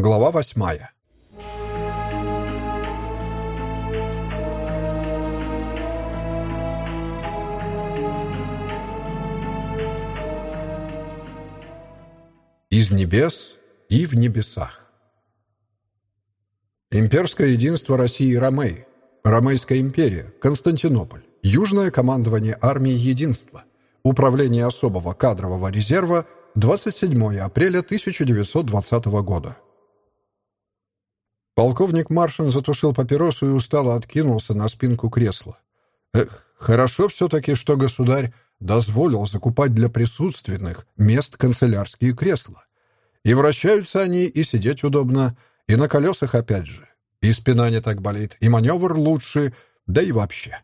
Глава восьмая. Из небес и в небесах. Имперское единство России и Ромей. Ромейская империя. Константинополь. Южное командование армии Единства. Управление особого кадрового резерва. 27 апреля 1920 года. Полковник Маршин затушил папиросу и устало откинулся на спинку кресла. Эх, хорошо все-таки, что государь дозволил закупать для присутственных мест канцелярские кресла. И вращаются они, и сидеть удобно, и на колесах опять же. И спина не так болит, и маневр лучше, да и вообще.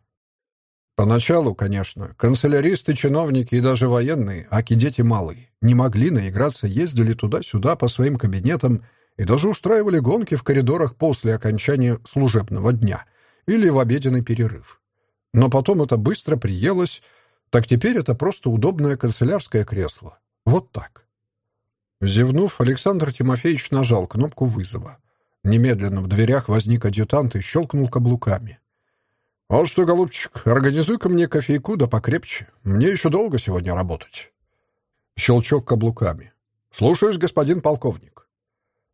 Поначалу, конечно, канцеляристы, чиновники и даже военные, аки дети малые, не могли наиграться, ездили туда-сюда по своим кабинетам и даже устраивали гонки в коридорах после окончания служебного дня или в обеденный перерыв. Но потом это быстро приелось, так теперь это просто удобное канцелярское кресло. Вот так. Зевнув, Александр Тимофеевич нажал кнопку вызова. Немедленно в дверях возник адъютант и щелкнул каблуками. «Вот что, голубчик, организуй-ка мне кофейку да покрепче. Мне еще долго сегодня работать». Щелчок каблуками. «Слушаюсь, господин полковник».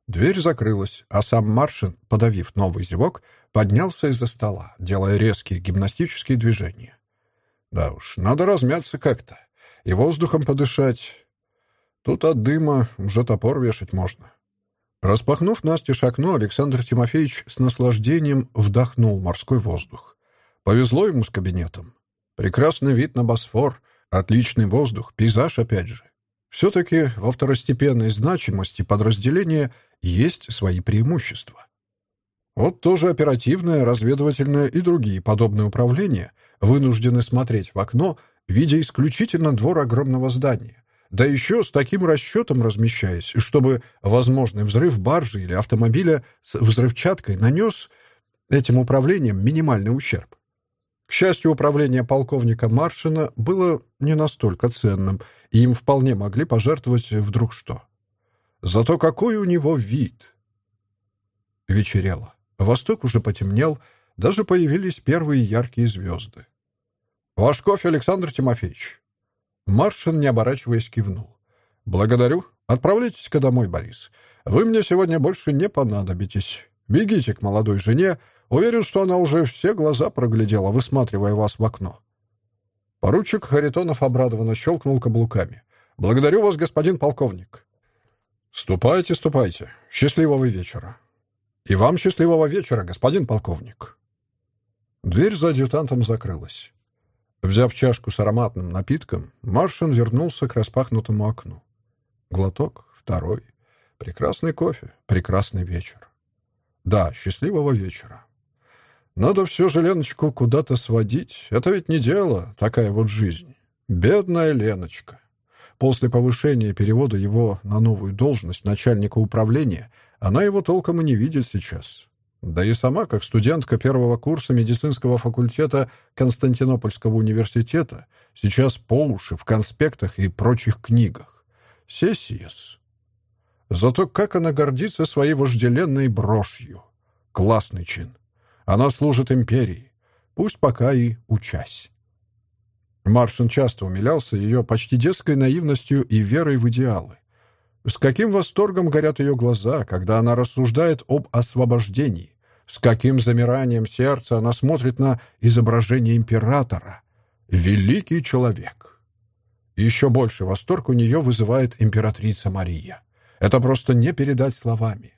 Дверь закрылась, а сам Маршин, подавив новый зевок, поднялся из-за стола, делая резкие гимнастические движения. Да уж, надо размяться как-то и воздухом подышать. Тут от дыма уже топор вешать можно. Распахнув настежь окно, Александр Тимофеевич с наслаждением вдохнул морской воздух. Повезло ему с кабинетом. Прекрасный вид на Босфор, отличный воздух, пейзаж опять же. Все-таки во второстепенной значимости подразделения есть свои преимущества. Вот тоже оперативное, разведывательное и другие подобные управления вынуждены смотреть в окно, видя исключительно двор огромного здания, да еще с таким расчетом размещаясь, чтобы возможный взрыв баржи или автомобиля с взрывчаткой нанес этим управлением минимальный ущерб. К счастью, управление полковника Маршина было не настолько ценным, и им вполне могли пожертвовать вдруг что. Зато какой у него вид! Вечерело. Восток уже потемнел, даже появились первые яркие звезды. «Ваш кофе, Александр Тимофеевич!» Маршин, не оборачиваясь, кивнул. «Благодарю. Отправляйтесь-ка домой, Борис. Вы мне сегодня больше не понадобитесь. Бегите к молодой жене. Уверен, что она уже все глаза проглядела, высматривая вас в окно». Поручик Харитонов обрадованно щелкнул каблуками. «Благодарю вас, господин полковник». «Ступайте, ступайте. Счастливого вечера». «И вам счастливого вечера, господин полковник». Дверь за адъютантом закрылась. Взяв чашку с ароматным напитком, Маршин вернулся к распахнутому окну. Глоток, второй. Прекрасный кофе, прекрасный вечер. Да, счастливого вечера. Надо все же Леночку куда-то сводить. Это ведь не дело, такая вот жизнь. Бедная Леночка. После повышения и перевода его на новую должность начальника управления она его толком и не видит сейчас. Да и сама, как студентка первого курса медицинского факультета Константинопольского университета, сейчас по уши в конспектах и прочих книгах. Сесиес. Зато как она гордится своей вожделенной брошью. Классный чин. Она служит империи. Пусть пока и учась. Маршин часто умилялся ее почти детской наивностью и верой в идеалы. С каким восторгом горят ее глаза, когда она рассуждает об освобождении, с каким замиранием сердца она смотрит на изображение императора. Великий человек. Еще больше восторг у нее вызывает императрица Мария. Это просто не передать словами.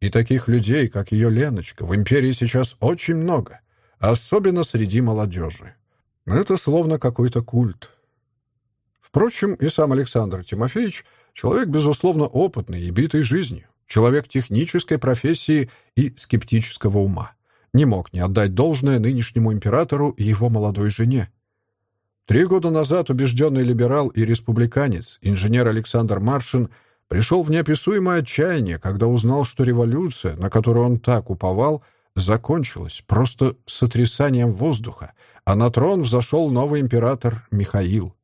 И таких людей, как ее Леночка, в империи сейчас очень много, особенно среди молодежи. Это словно какой-то культ. Впрочем, и сам Александр Тимофеевич — человек, безусловно, опытный и битый жизнью человек технической профессии и скептического ума, не мог не отдать должное нынешнему императору и его молодой жене. Три года назад убежденный либерал и республиканец, инженер Александр Маршин, пришел в неописуемое отчаяние, когда узнал, что революция, на которую он так уповал, закончилась просто сотрясанием воздуха, а на трон взошел новый император Михаил.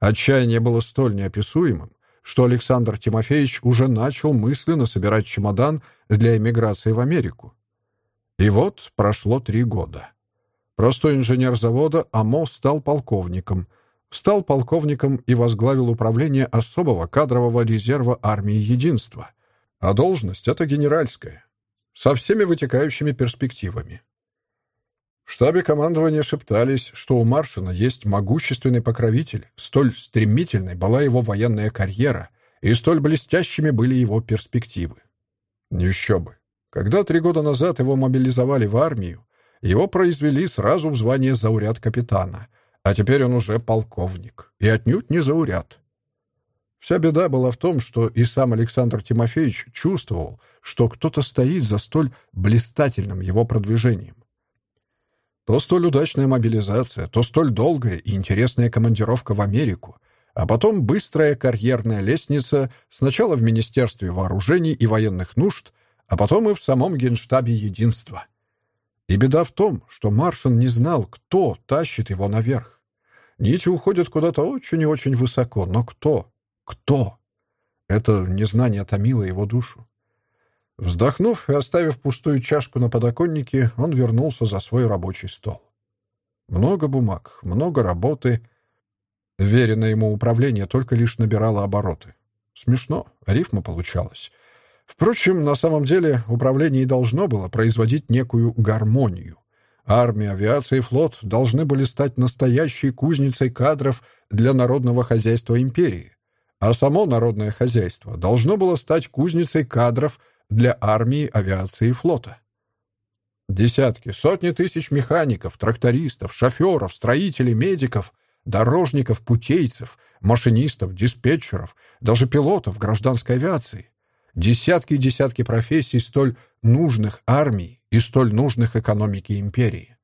Отчаяние было столь неописуемым, что Александр Тимофеевич уже начал мысленно собирать чемодан для эмиграции в Америку. И вот прошло три года. Простой инженер завода АМО стал полковником. Стал полковником и возглавил управление особого кадрового резерва армии Единства. А должность — это генеральская. Со всеми вытекающими перспективами. В штабе командования шептались, что у Маршина есть могущественный покровитель, столь стремительной была его военная карьера, и столь блестящими были его перспективы. Еще бы. Когда три года назад его мобилизовали в армию, его произвели сразу в звание зауряд капитана, а теперь он уже полковник, и отнюдь не зауряд. Вся беда была в том, что и сам Александр Тимофеевич чувствовал, что кто-то стоит за столь блистательным его продвижением. То столь удачная мобилизация, то столь долгая и интересная командировка в Америку, а потом быстрая карьерная лестница сначала в Министерстве вооружений и военных нужд, а потом и в самом Генштабе Единства. И беда в том, что Маршин не знал, кто тащит его наверх. Нити уходят куда-то очень и очень высоко, но кто? Кто? Это незнание томило его душу. Вздохнув и оставив пустую чашку на подоконнике, он вернулся за свой рабочий стол. Много бумаг, много работы. Веренное ему управление только лишь набирало обороты. Смешно, рифма получалась. Впрочем, на самом деле управление и должно было производить некую гармонию. Армия, авиация и флот должны были стать настоящей кузницей кадров для народного хозяйства империи. А само народное хозяйство должно было стать кузницей кадров – для армии, авиации и флота. Десятки, сотни тысяч механиков, трактористов, шоферов, строителей, медиков, дорожников, путейцев, машинистов, диспетчеров, даже пилотов гражданской авиации. Десятки и десятки профессий, столь нужных армии и столь нужных экономике империи.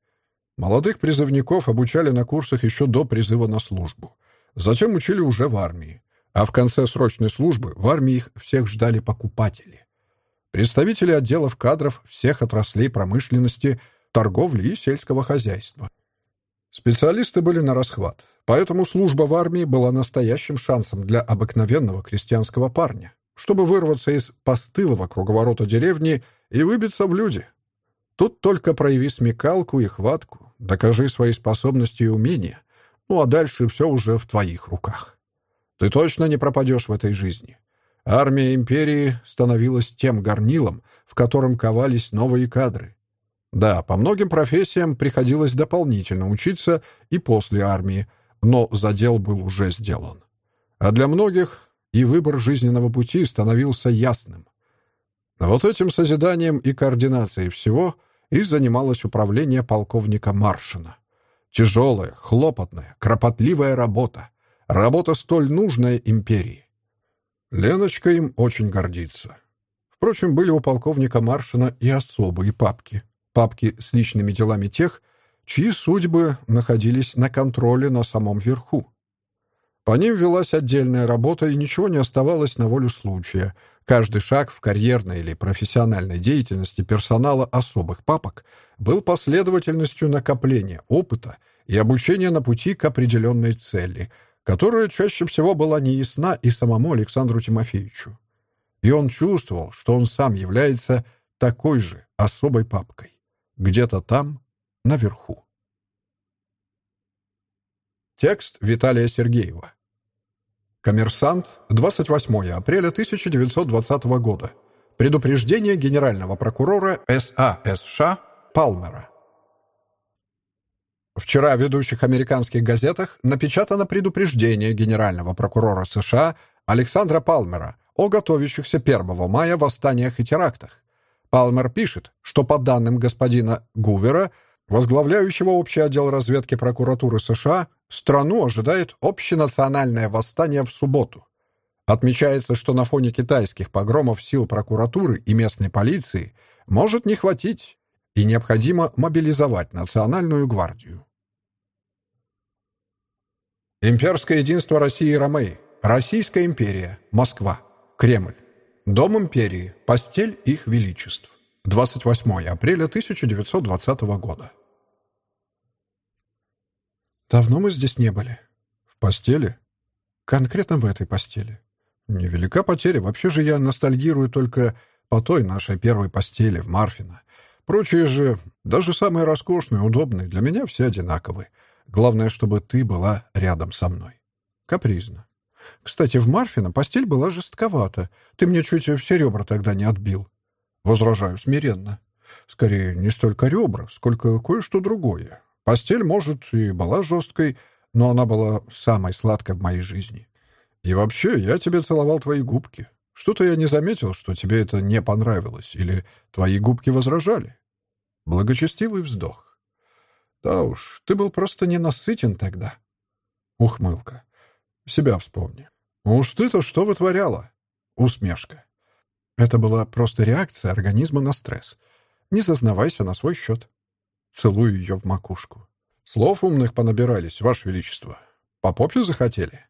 Молодых призывников обучали на курсах еще до призыва на службу. Затем учили уже в армии. А в конце срочной службы в армии их всех ждали покупатели представители отделов кадров всех отраслей промышленности, торговли и сельского хозяйства. Специалисты были на расхват, поэтому служба в армии была настоящим шансом для обыкновенного крестьянского парня, чтобы вырваться из постылого круговорота деревни и выбиться в люди. Тут только прояви смекалку и хватку, докажи свои способности и умения, ну а дальше все уже в твоих руках. Ты точно не пропадешь в этой жизни. Армия империи становилась тем горнилом, в котором ковались новые кадры. Да, по многим профессиям приходилось дополнительно учиться и после армии, но задел был уже сделан. А для многих и выбор жизненного пути становился ясным. Вот этим созиданием и координацией всего и занималось управление полковника Маршина. Тяжелая, хлопотная, кропотливая работа. Работа столь нужная империи. Леночка им очень гордится. Впрочем, были у полковника Маршина и особые папки. Папки с личными делами тех, чьи судьбы находились на контроле на самом верху. По ним велась отдельная работа, и ничего не оставалось на волю случая. Каждый шаг в карьерной или профессиональной деятельности персонала особых папок был последовательностью накопления опыта и обучения на пути к определенной цели — которая чаще всего была неясна и самому Александру Тимофеевичу. И он чувствовал, что он сам является такой же особой папкой, где-то там, наверху. Текст Виталия Сергеева. Коммерсант, 28 апреля 1920 года. Предупреждение генерального прокурора САСШ Палмера. Вчера в ведущих американских газетах напечатано предупреждение генерального прокурора США Александра Палмера о готовящихся 1 мая восстаниях и терактах. Палмер пишет, что по данным господина Гувера, возглавляющего общий отдел разведки прокуратуры США, страну ожидает общенациональное восстание в субботу. Отмечается, что на фоне китайских погромов сил прокуратуры и местной полиции может не хватить и необходимо мобилизовать национальную гвардию. Имперское единство России и Ромеи. Российская империя. Москва. Кремль. Дом империи. Постель их величеств. 28 апреля 1920 года. Давно мы здесь не были. В постели? Конкретно в этой постели. Невелика потеря. Вообще же я ностальгирую только по той нашей первой постели в Марфино. Прочие же, даже самые роскошные, удобные, для меня все одинаковы. Главное, чтобы ты была рядом со мной. Капризно. Кстати, в Марфино постель была жестковата. Ты мне чуть все ребра тогда не отбил. Возражаю смиренно. Скорее, не столько ребра, сколько кое-что другое. Постель, может, и была жесткой, но она была самой сладкой в моей жизни. И вообще, я тебе целовал твои губки. Что-то я не заметил, что тебе это не понравилось, или твои губки возражали. Благочестивый вздох. Да уж, ты был просто ненасытен тогда. Ухмылка. Себя вспомни. Уж ты-то что вытворяла? Усмешка. Это была просто реакция организма на стресс. Не зазнавайся на свой счет. Целую ее в макушку. Слов умных понабирались, Ваше Величество. По попе захотели?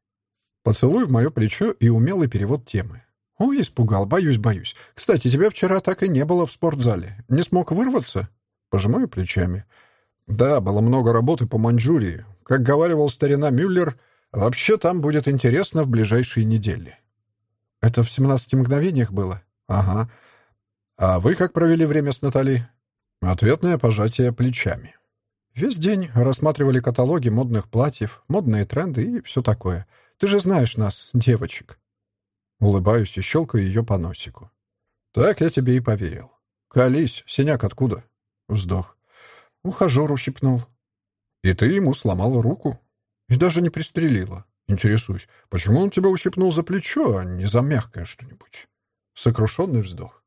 Поцелуй в мое плечо и умелый перевод темы. «Ой, испугал, боюсь, боюсь. Кстати, тебя вчера так и не было в спортзале. Не смог вырваться?» Пожимаю плечами. «Да, было много работы по Маньчжурии. Как говаривал старина Мюллер, вообще там будет интересно в ближайшие недели». «Это в 17 мгновениях было?» «Ага. А вы как провели время с Натали?» Ответное пожатие плечами. Весь день рассматривали каталоги модных платьев, модные тренды и все такое. Ты же знаешь нас, девочек. Улыбаюсь и щелкаю ее по носику. Так я тебе и поверил. Колись, синяк откуда? Вздох. Ухажер ущипнул. И ты ему сломала руку? И даже не пристрелила. Интересуюсь, почему он тебя ущипнул за плечо, а не за мягкое что-нибудь? Сокрушенный вздох.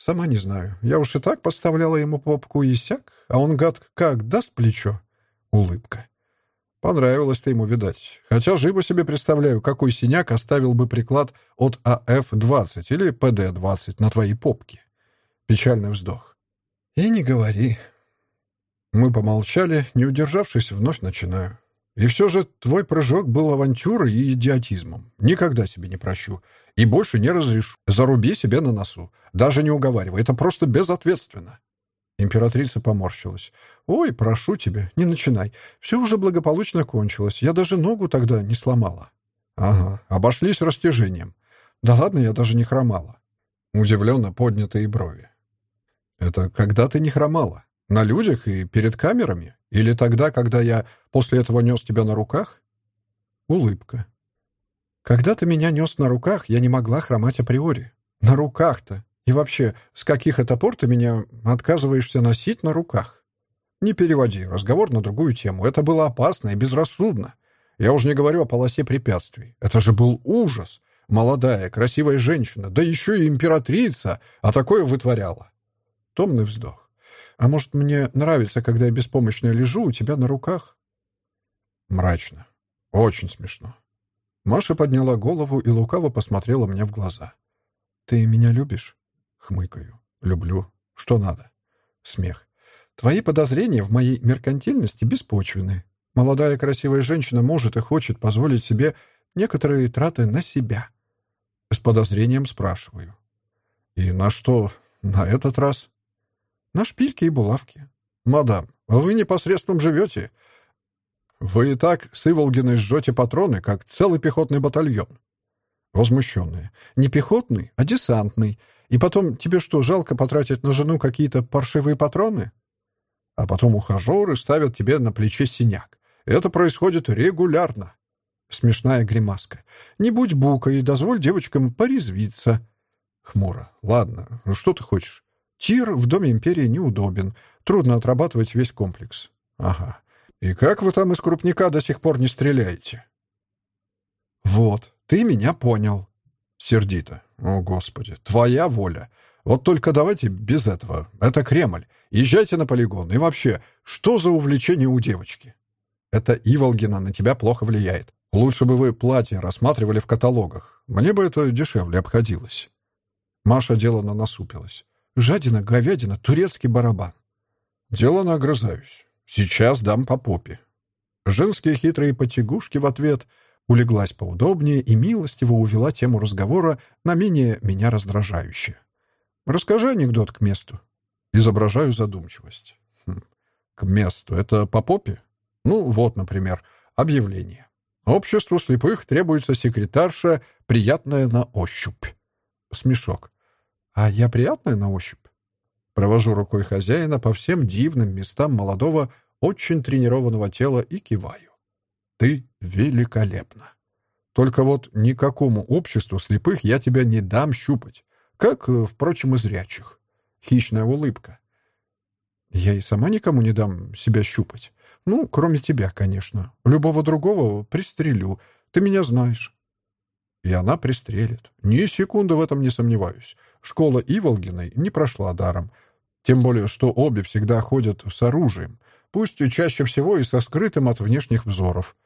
Сама не знаю. Я уж и так подставляла ему попку и сяк, а он, гад, как даст плечо. Улыбка. Понравилось ты ему, видать. Хотя живо себе представляю, какой синяк оставил бы приклад от АФ-20 или ПД-20 на твоей попке. Печальный вздох. И не говори. Мы помолчали, не удержавшись, вновь начинаю. И все же твой прыжок был авантюрой и идиотизмом. Никогда себе не прощу. И больше не разрешу. Заруби себе на носу. Даже не уговаривай. Это просто безответственно. Императрица поморщилась. «Ой, прошу тебя, не начинай. Все уже благополучно кончилось. Я даже ногу тогда не сломала». «Ага, обошлись растяжением. Да ладно, я даже не хромала». Удивленно поднятые брови. «Это когда ты не хромала? На людях и перед камерами? Или тогда, когда я после этого нес тебя на руках?» Улыбка. «Когда ты меня нес на руках, я не могла хромать априори. На руках-то. И вообще, с каких это пор ты меня отказываешься носить на руках? Не переводи разговор на другую тему. Это было опасно и безрассудно. Я уж не говорю о полосе препятствий. Это же был ужас. Молодая, красивая женщина, да еще и императрица, а такое вытворяла. Томный вздох. А может, мне нравится, когда я беспомощно лежу у тебя на руках? Мрачно. Очень смешно. Маша подняла голову и лукаво посмотрела мне в глаза. «Ты меня любишь?» Хмыкаю. Люблю. Что надо? Смех. Твои подозрения в моей меркантильности беспочвены. Молодая красивая женщина может и хочет позволить себе некоторые траты на себя. С подозрением спрашиваю. И на что на этот раз? На шпильки и булавки. Мадам, вы непосредственно живете. Вы и так с Иволгиной жжете патроны, как целый пехотный батальон. Возмущенные. Не пехотный, а десантный. И потом, тебе что, жалко потратить на жену какие-то паршивые патроны? А потом ухажеры ставят тебе на плече синяк. Это происходит регулярно. Смешная гримаска. Не будь букой и дозволь девочкам порезвиться. Хмуро. Ладно, что ты хочешь? Тир в Доме Империи неудобен. Трудно отрабатывать весь комплекс. Ага. И как вы там из крупника до сих пор не стреляете? Вот, ты меня понял. Сердито. «О, Господи, твоя воля! Вот только давайте без этого. Это Кремль. Езжайте на полигон. И вообще, что за увлечение у девочки? Это Иволгина на тебя плохо влияет. Лучше бы вы платье рассматривали в каталогах. Мне бы это дешевле обходилось». Маша делано насупилась. «Жадина, говядина, турецкий барабан». «Делано огрызаюсь. Сейчас дам по попе». Женские хитрые потягушки в ответ — улеглась поудобнее и милостиво увела тему разговора на менее меня раздражающее. «Расскажи анекдот к месту». Изображаю задумчивость. Хм. «К месту. Это по попе?» «Ну, вот, например, объявление. Обществу слепых требуется секретарша, приятная на ощупь. Смешок. А я приятная на ощупь? Провожу рукой хозяина по всем дивным местам молодого, очень тренированного тела и киваю. Ты великолепна. Только вот никакому обществу слепых я тебя не дам щупать, как, э, впрочем, и зрячих. Хищная улыбка. Я и сама никому не дам себя щупать. Ну, кроме тебя, конечно. Любого другого пристрелю. Ты меня знаешь. И она пристрелит. Ни секунды в этом не сомневаюсь. Школа Иволгиной не прошла даром. Тем более, что обе всегда ходят с оружием, пусть и чаще всего и со скрытым от внешних взоров.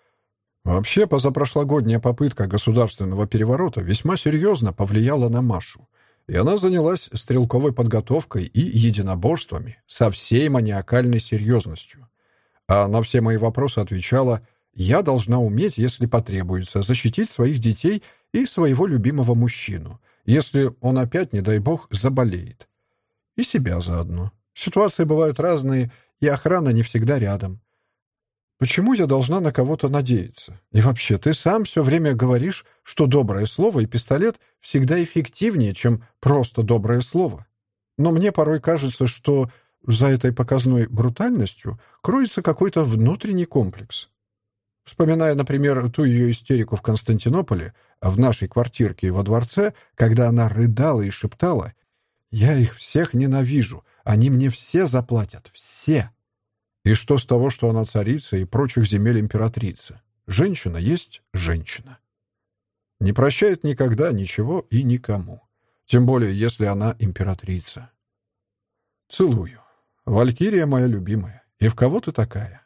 Вообще, позапрошлогодняя попытка государственного переворота весьма серьезно повлияла на Машу, и она занялась стрелковой подготовкой и единоборствами со всей маниакальной серьезностью. А на все мои вопросы отвечала «Я должна уметь, если потребуется, защитить своих детей и своего любимого мужчину, если он опять, не дай бог, заболеет. И себя заодно. Ситуации бывают разные, и охрана не всегда рядом. Почему я должна на кого-то надеяться? И вообще, ты сам все время говоришь, что доброе слово и пистолет всегда эффективнее, чем просто доброе слово. Но мне порой кажется, что за этой показной брутальностью кроется какой-то внутренний комплекс. Вспоминая, например, ту ее истерику в Константинополе, в нашей квартирке во дворце, когда она рыдала и шептала «Я их всех ненавижу, они мне все заплатят, все!» И что с того, что она царица и прочих земель императрица? Женщина есть женщина. Не прощает никогда ничего и никому. Тем более, если она императрица. Целую. Валькирия моя любимая. И в кого ты такая?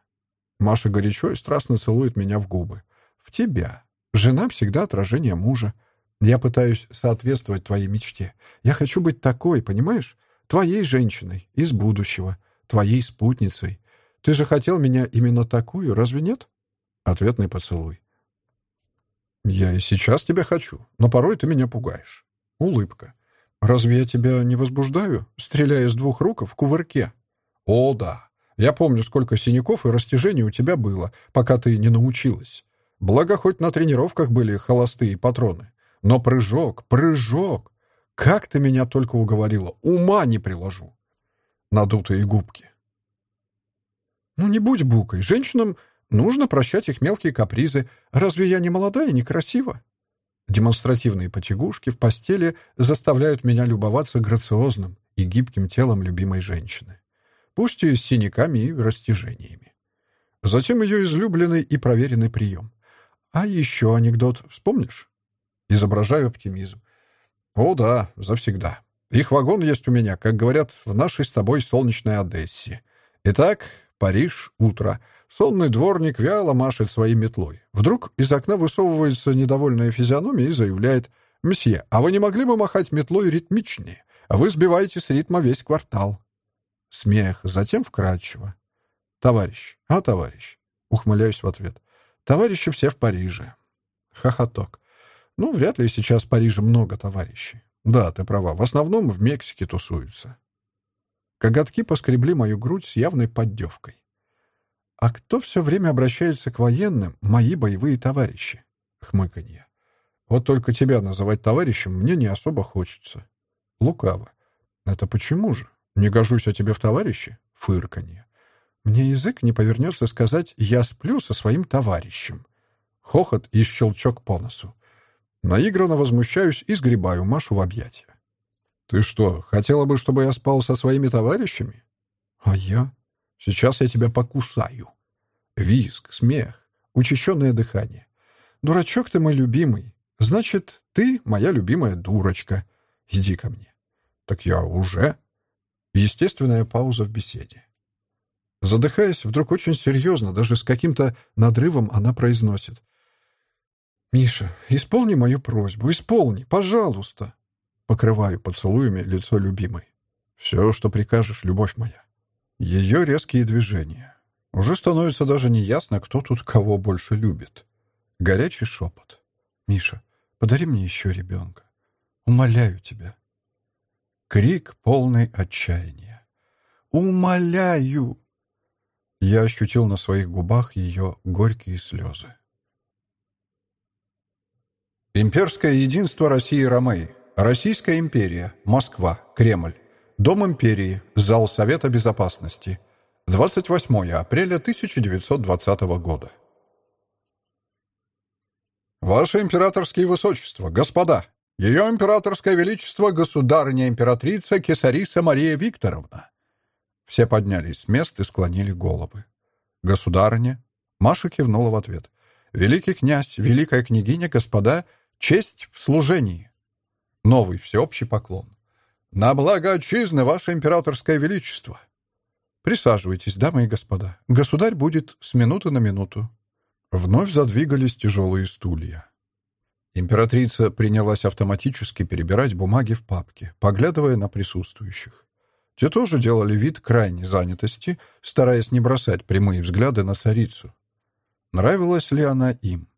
Маша горячо и страстно целует меня в губы. В тебя. Жена всегда отражение мужа. Я пытаюсь соответствовать твоей мечте. Я хочу быть такой, понимаешь? Твоей женщиной, из будущего, твоей спутницей, ты же хотел меня именно такую, разве нет? Ответный поцелуй. Я и сейчас тебя хочу, но порой ты меня пугаешь. Улыбка. Разве я тебя не возбуждаю, стреляя с двух рук в кувырке? О, да. Я помню, сколько синяков и растяжений у тебя было, пока ты не научилась. Благо, хоть на тренировках были холостые патроны. Но прыжок, прыжок! Как ты меня только уговорила, ума не приложу. Надутые губки. «Ну не будь букой. Женщинам нужно прощать их мелкие капризы. Разве я не молодая и некрасива?» Демонстративные потягушки в постели заставляют меня любоваться грациозным и гибким телом любимой женщины. Пусть и с синяками и растяжениями. Затем ее излюбленный и проверенный прием. «А еще анекдот вспомнишь?» Изображаю оптимизм. «О да, завсегда. Их вагон есть у меня, как говорят в нашей с тобой солнечной Одессе. Итак, Париж, утро. Сонный дворник вяло машет своей метлой. Вдруг из окна высовывается недовольная физиономия и заявляет «Мсье, а вы не могли бы махать метлой ритмичнее? Вы сбиваете с ритма весь квартал». Смех, затем вкрадчиво. «Товарищ, а товарищ?» Ухмыляюсь в ответ. «Товарищи все в Париже». Хохоток. «Ну, вряд ли сейчас в Париже много товарищей. Да, ты права, в основном в Мексике тусуются». Коготки поскребли мою грудь с явной поддевкой. «А кто все время обращается к военным, мои боевые товарищи?» — хмыканье. «Вот только тебя называть товарищем мне не особо хочется». Лукаво. «Это почему же? Не гожусь я тебе в товарищи?» — фырканье. «Мне язык не повернется сказать «я сплю со своим товарищем». Хохот и щелчок по носу. Наигранно возмущаюсь и сгребаю Машу в объятия. «Ты что, хотела бы, чтобы я спал со своими товарищами?» «А я? Сейчас я тебя покусаю». Виск, смех, учащенное дыхание. «Дурачок ты мой любимый. Значит, ты моя любимая дурочка. Иди ко мне». «Так я уже?» Естественная пауза в беседе. Задыхаясь, вдруг очень серьезно, даже с каким-то надрывом она произносит. «Миша, исполни мою просьбу, исполни, пожалуйста!» Покрываю поцелуями лицо любимой. «Все, что прикажешь, любовь моя». Ее резкие движения. Уже становится даже неясно, кто тут кого больше любит. Горячий шепот. «Миша, подари мне еще ребенка. Умоляю тебя». Крик полный отчаяния. «Умоляю!» Я ощутил на своих губах ее горькие слезы. Имперское единство России и Ромеи. Российская империя. Москва. Кремль. Дом империи. Зал Совета Безопасности. 28 апреля 1920 года. Ваше императорские высочества, господа! Ее императорское величество, государыня-императрица Кесариса Мария Викторовна!» Все поднялись с мест и склонили головы. «Государыня?» Маша кивнула в ответ. «Великий князь, великая княгиня, господа, честь в служении!» Новый всеобщий поклон. «На благо отчизны, ваше императорское величество!» «Присаживайтесь, дамы и господа. Государь будет с минуты на минуту». Вновь задвигались тяжелые стулья. Императрица принялась автоматически перебирать бумаги в папке, поглядывая на присутствующих. Те тоже делали вид крайней занятости, стараясь не бросать прямые взгляды на царицу. Нравилась ли она им?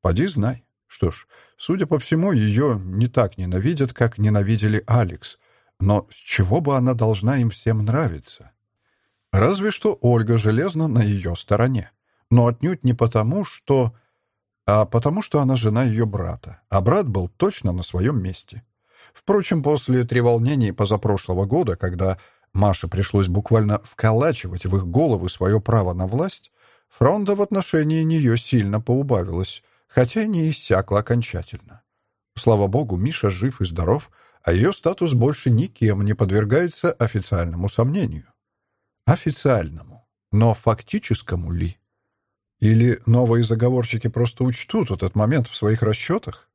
Поди знай. Что ж, судя по всему, ее не так ненавидят, как ненавидели Алекс. Но с чего бы она должна им всем нравиться? Разве что Ольга железно на ее стороне. Но отнюдь не потому, что... А потому что она жена ее брата, а брат был точно на своем месте. Впрочем, после треволнений позапрошлого года, когда Маше пришлось буквально вколачивать в их головы свое право на власть, фронта в отношении нее сильно поубавилась, хотя не иссякла окончательно. Слава богу, Миша жив и здоров, а ее статус больше никем не подвергается официальному сомнению. Официальному. Но фактическому ли? Или новые заговорщики просто учтут этот момент в своих расчетах?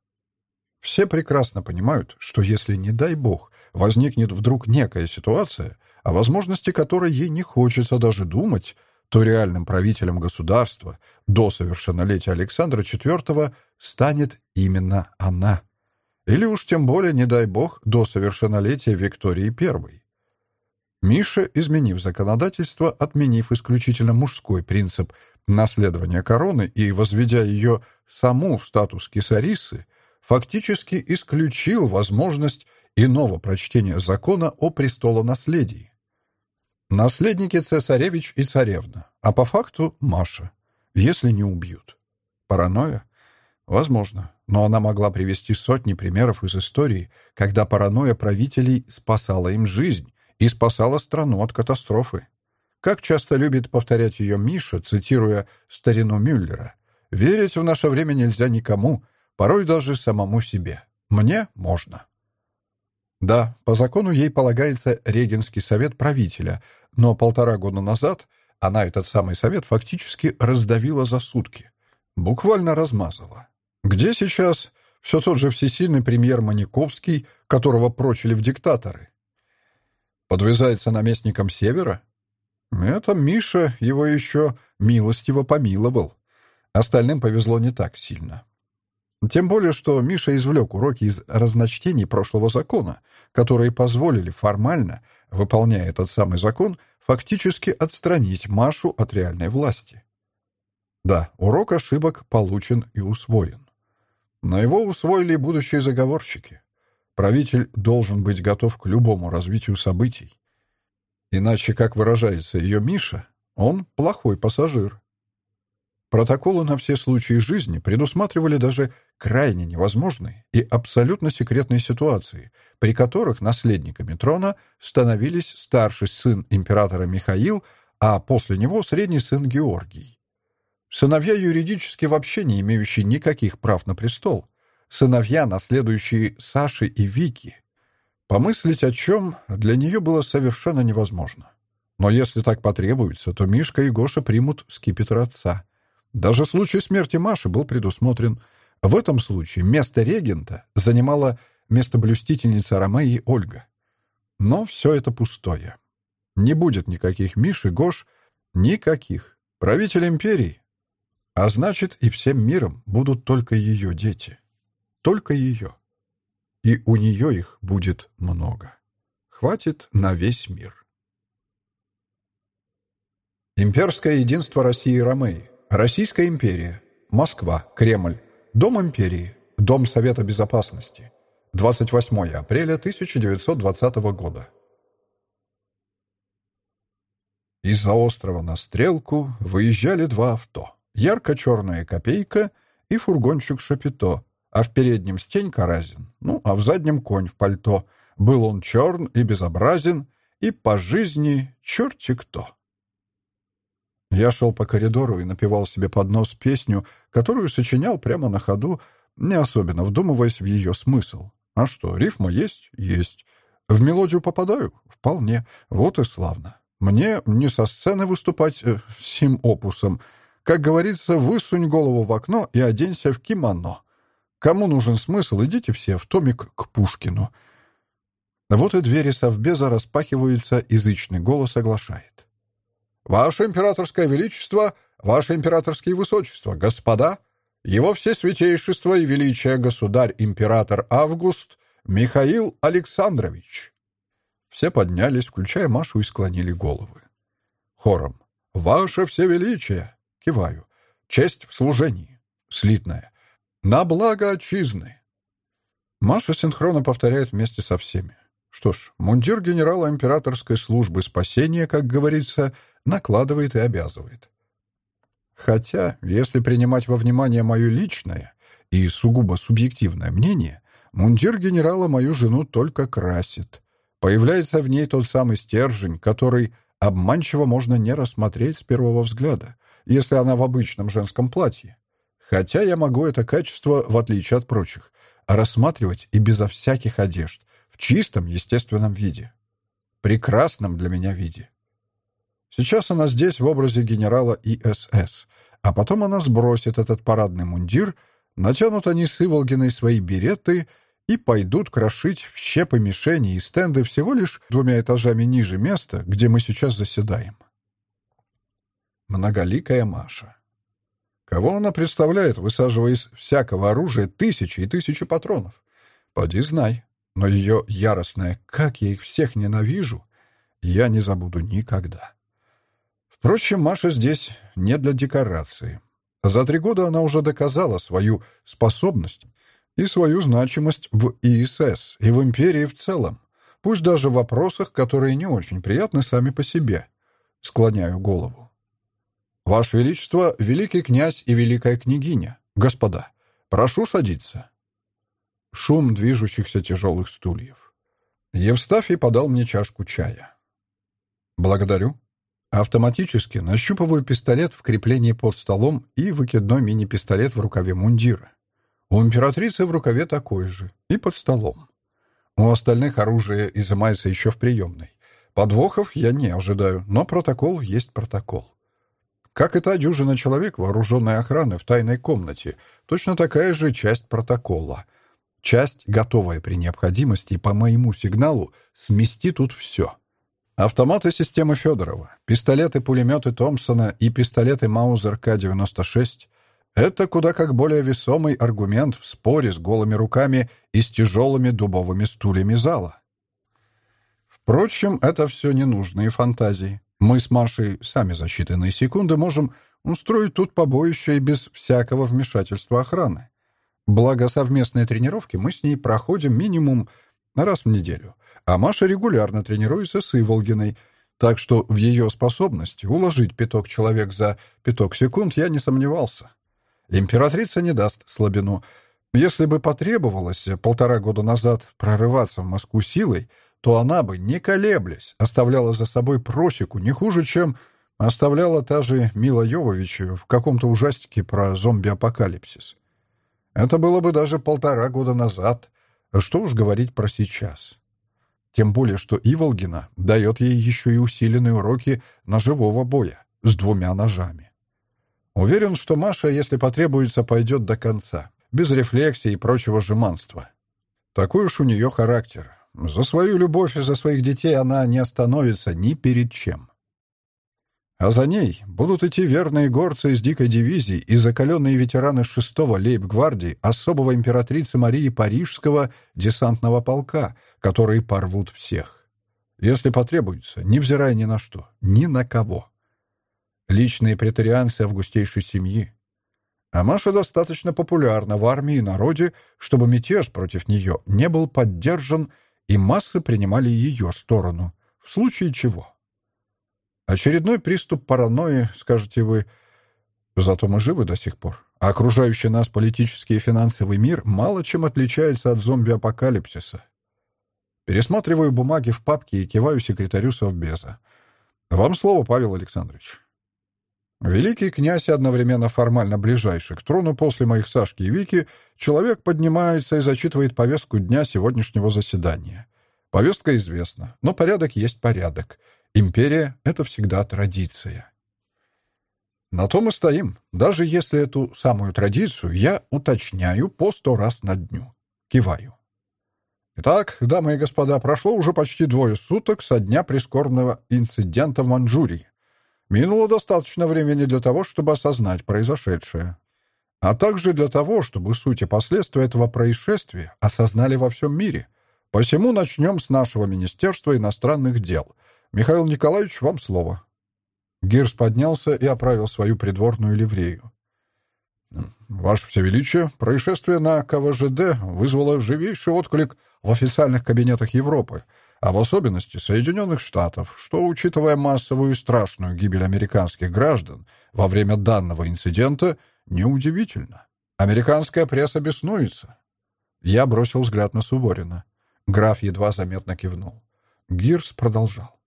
Все прекрасно понимают, что если, не дай бог, возникнет вдруг некая ситуация, о возможности которой ей не хочется даже думать, то реальным правителем государства до совершеннолетия Александра IV станет именно она. Или уж тем более, не дай бог, до совершеннолетия Виктории I. Миша, изменив законодательство, отменив исключительно мужской принцип наследования короны и возведя ее саму в статус кесарисы, фактически исключил возможность иного прочтения закона о престолонаследии. Наследники цесаревич и царевна, а по факту Маша, если не убьют. Паранойя? Возможно, но она могла привести сотни примеров из истории, когда паранойя правителей спасала им жизнь и спасала страну от катастрофы. Как часто любит повторять ее Миша, цитируя старину Мюллера, «Верить в наше время нельзя никому, порой даже самому себе. Мне можно». Да, по закону ей полагается регенский совет правителя, но полтора года назад она этот самый совет фактически раздавила за сутки. Буквально размазала. Где сейчас все тот же всесильный премьер Маниковский, которого прочили в диктаторы? Подвязается наместником Севера? Это Миша его еще милостиво помиловал. Остальным повезло не так сильно. Тем более, что Миша извлек уроки из разночтений прошлого закона, которые позволили формально, выполняя этот самый закон, фактически отстранить Машу от реальной власти. Да, урок ошибок получен и усвоен. Но его усвоили будущие заговорщики. Правитель должен быть готов к любому развитию событий. Иначе, как выражается ее Миша, он плохой пассажир. Протоколы на все случаи жизни предусматривали даже крайне невозможные и абсолютно секретные ситуации, при которых наследниками трона становились старший сын императора Михаил, а после него средний сын Георгий. Сыновья юридически вообще не имеющие никаких прав на престол. Сыновья, наследующие Саши и Вики. Помыслить о чем для нее было совершенно невозможно. Но если так потребуется, то Мишка и Гоша примут скипетр отца. Даже случай смерти Маши был предусмотрен. В этом случае место регента занимала местоблюстительница Ромеи Ольга. Но все это пустое. Не будет никаких Миш и Гош, никаких. Правитель империи. А значит, и всем миром будут только ее дети. Только ее и у нее их будет много. Хватит на весь мир. Имперское единство России и Ромеи. Российская империя. Москва. Кремль. Дом империи. Дом Совета Безопасности. 28 апреля 1920 года. Из-за острова на Стрелку выезжали два авто. Ярко-черная «Копейка» и фургончик «Шапито», а в переднем Стенька Разин, ну, а в заднем конь в пальто. Был он черн и безобразен, и по жизни черти кто. Я шел по коридору и напевал себе под нос песню, которую сочинял прямо на ходу, не особенно вдумываясь в ее смысл. А что, рифма есть? Есть. В мелодию попадаю? Вполне. Вот и славно. Мне не со сцены выступать э, сим опусом. Как говорится, высунь голову в окно и оденься в кимоно. Кому нужен смысл, идите все в томик к Пушкину. Вот и двери совбеза распахиваются, язычный голос оглашает. «Ваше императорское величество, ваше императорские высочества, господа, его всесвятейшество и величие государь-император Август Михаил Александрович». Все поднялись, включая Машу, и склонили головы. Хором. «Ваше всевеличие!» Киваю. «Честь в служении!» Слитная. «На благо отчизны!» Маша синхронно повторяет вместе со всеми. Что ж, мундир генерала императорской службы спасения, как говорится, накладывает и обязывает. Хотя, если принимать во внимание мое личное и сугубо субъективное мнение, мундир генерала мою жену только красит. Появляется в ней тот самый стержень, который обманчиво можно не рассмотреть с первого взгляда, если она в обычном женском платье. Хотя я могу это качество, в отличие от прочих, рассматривать и безо всяких одежд, в чистом, естественном виде. Прекрасном для меня виде. Сейчас она здесь в образе генерала ИСС, а потом она сбросит этот парадный мундир, натянут они с Иволгиной свои береты — и пойдут крошить в щепы мишени и стенды всего лишь двумя этажами ниже места, где мы сейчас заседаем. Многоликая Маша. Кого она представляет, высаживая из всякого оружия тысячи и тысячи патронов? Поди знай. Но ее яростное «как я их всех ненавижу» я не забуду никогда. Впрочем, Маша здесь не для декорации. За три года она уже доказала свою способность и свою значимость в ИСС и в империи в целом, пусть даже в вопросах, которые не очень приятны сами по себе. Склоняю голову. Ваше Величество, Великий князь и Великая княгиня, господа, прошу садиться. Шум движущихся тяжелых стульев. Евстафий подал мне чашку чая. Благодарю. Автоматически нащупываю пистолет в креплении под столом и выкидной мини-пистолет в рукаве мундира. У императрицы в рукаве такой же. И под столом. У остальных оружие изымается еще в приемной. Подвохов я не ожидаю, но протокол есть протокол. Как и та дюжина человек вооруженной охраны в тайной комнате, точно такая же часть протокола. Часть, готовая при необходимости по моему сигналу, смести тут все. Автоматы системы Федорова, пистолеты-пулеметы Томпсона и пистолеты Маузер К-96 это куда как более весомый аргумент в споре с голыми руками и с тяжелыми дубовыми стульями зала. Впрочем, это все ненужные фантазии. Мы с Машей сами за считанные секунды можем устроить тут побоище и без всякого вмешательства охраны. Благо, совместные тренировки мы с ней проходим минимум раз в неделю, а Маша регулярно тренируется с Иволгиной, так что в ее способности уложить пяток человек за пяток секунд я не сомневался. Императрица не даст слабину. Если бы потребовалось полтора года назад прорываться в Москву силой, то она бы, не колеблясь, оставляла за собой просеку не хуже, чем оставляла та же Мила Йовович в каком-то ужастике про зомби-апокалипсис. Это было бы даже полтора года назад. Что уж говорить про сейчас. Тем более, что Иволгина дает ей еще и усиленные уроки ножевого боя с двумя ножами. Уверен, что Маша, если потребуется, пойдет до конца, без рефлексии и прочего жеманства. Такой уж у нее характер. За свою любовь и за своих детей она не остановится ни перед чем. А за ней будут идти верные горцы из дикой дивизии и закаленные ветераны шестого лейб-гвардии особого императрицы Марии Парижского десантного полка, которые порвут всех. Если потребуется, невзирая ни на что, ни на кого личные претарианцы августейшей семьи. А Маша достаточно популярна в армии и народе, чтобы мятеж против нее не был поддержан, и массы принимали ее сторону, в случае чего. Очередной приступ паранойи, скажете вы, зато мы живы до сих пор. а окружающий нас политический и финансовый мир мало чем отличается от зомби-апокалипсиса. Пересматриваю бумаги в папке и киваю секретарю Совбеза. «Вам слово, Павел Александрович». Великий князь и одновременно формально ближайший к трону после моих Сашки и Вики, человек поднимается и зачитывает повестку дня сегодняшнего заседания. Повестка известна, но порядок есть порядок. Империя — это всегда традиция. На том и стоим. Даже если эту самую традицию я уточняю по сто раз на дню. Киваю. Итак, дамы и господа, прошло уже почти двое суток со дня прискорбного инцидента в Манчжурии. Минуло достаточно времени для того, чтобы осознать произошедшее. А также для того, чтобы суть и последствия этого происшествия осознали во всем мире. Посему начнем с нашего Министерства иностранных дел. Михаил Николаевич, вам слово. Гирс поднялся и оправил свою придворную ливрею. «Ваше Всевеличие, происшествие на КВЖД вызвало живейший отклик в официальных кабинетах Европы, а в особенности Соединенных Штатов, что, учитывая массовую и страшную гибель американских граждан во время данного инцидента, неудивительно. Американская пресса беснуется». Я бросил взгляд на Суворина. Граф едва заметно кивнул. Гирс продолжал.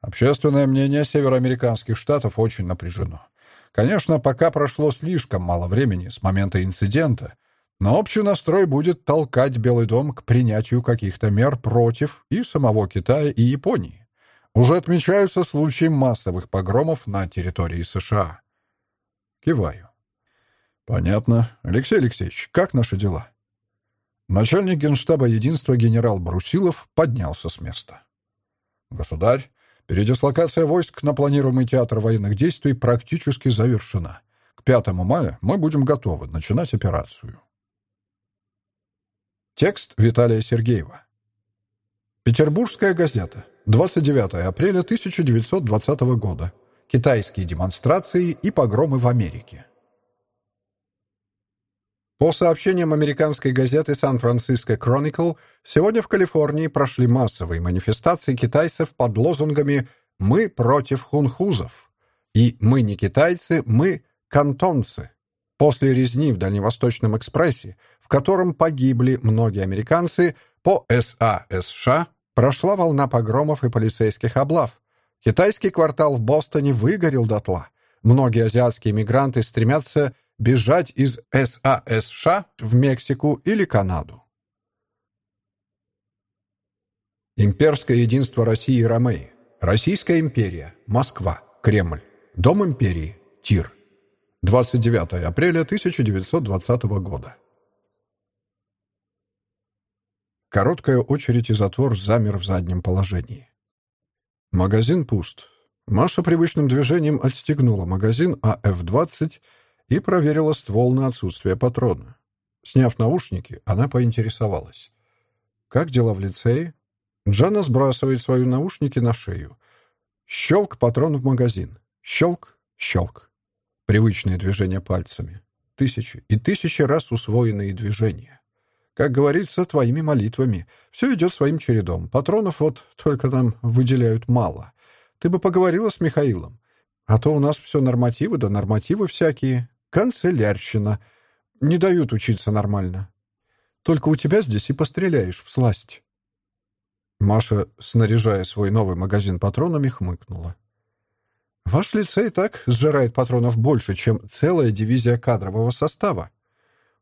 Общественное мнение североамериканских штатов очень напряжено. Конечно, пока прошло слишком мало времени с момента инцидента, но общий настрой будет толкать Белый дом к принятию каких-то мер против и самого Китая, и Японии. Уже отмечаются случаи массовых погромов на территории США. Киваю. Понятно. Алексей Алексеевич, как наши дела? Начальник генштаба единства генерал Брусилов поднялся с места. Государь, Передислокация войск на планируемый театр военных действий практически завершена. К 5 мая мы будем готовы начинать операцию. Текст Виталия Сергеева. Петербургская газета. 29 апреля 1920 года. Китайские демонстрации и погромы в Америке. По сообщениям американской газеты «Сан-Франциско Chronicle», сегодня в Калифорнии прошли массовые манифестации китайцев под лозунгами «Мы против хунхузов» и «Мы не китайцы, мы кантонцы». После резни в Дальневосточном экспрессе, в котором погибли многие американцы, по САСШ прошла волна погромов и полицейских облав. Китайский квартал в Бостоне выгорел дотла. Многие азиатские мигранты стремятся бежать из САСШ в Мексику или Канаду. Имперское единство России и Ромеи. Российская империя. Москва. Кремль. Дом империи. Тир. 29 апреля 1920 года. Короткая очередь и затвор замер в заднем положении. Магазин пуст. Маша привычным движением отстегнула магазин АФ-20 и проверила ствол на отсутствие патрона. Сняв наушники, она поинтересовалась. «Как дела в лицее?» Джана сбрасывает свои наушники на шею. Щелк патрон в магазин. Щелк, щелк. Привычные движения пальцами. Тысячи и тысячи раз усвоенные движения. Как говорится, твоими молитвами. Все идет своим чередом. Патронов вот только нам выделяют мало. Ты бы поговорила с Михаилом. А то у нас все нормативы да нормативы всякие. Канцелярщина. Не дают учиться нормально. Только у тебя здесь и постреляешь в сласть. Маша, снаряжая свой новый магазин патронами, хмыкнула. «Ваш лицей так сжирает патронов больше, чем целая дивизия кадрового состава.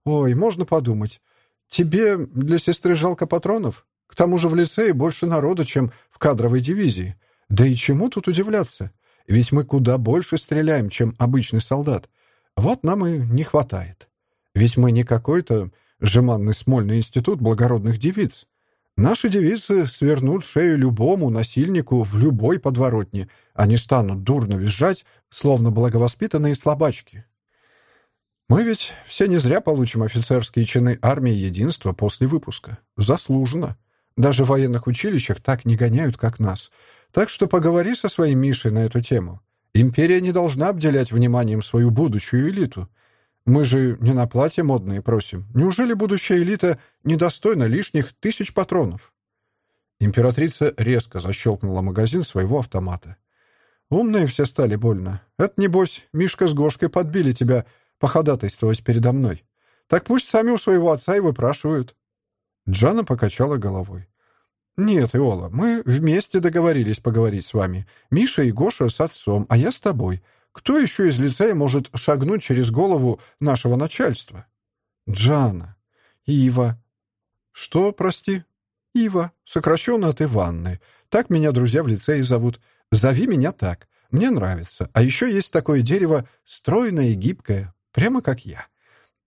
Ой, можно подумать. Тебе для сестры жалко патронов? К тому же в лицее больше народа, чем в кадровой дивизии. Да и чему тут удивляться? Ведь мы куда больше стреляем, чем обычный солдат. Вот нам и не хватает. Ведь мы не какой-то жеманный смольный институт благородных девиц. Наши девицы свернут шею любому насильнику в любой подворотне. Они станут дурно визжать, словно благовоспитанные слабачки. Мы ведь все не зря получим офицерские чины армии единства после выпуска. Заслуженно. Даже в военных училищах так не гоняют, как нас. Так что поговори со своим Мишей на эту тему. Империя не должна обделять вниманием свою будущую элиту. Мы же не на платье модные просим. Неужели будущая элита недостойна лишних тысяч патронов?» Императрица резко защелкнула магазин своего автомата. «Умные все стали больно. Это, небось, Мишка с Гошкой подбили тебя походатайствовать передо мной. Так пусть сами у своего отца и выпрашивают». Джана покачала головой. «Нет, Иола, мы вместе договорились поговорить с вами. Миша и Гоша с отцом, а я с тобой. Кто еще из лицея может шагнуть через голову нашего начальства?» «Джана. Ива». «Что, прости?» «Ива, сокращенно от Иванны. Так меня друзья в лицее зовут. Зови меня так. Мне нравится. А еще есть такое дерево, стройное и гибкое, прямо как я.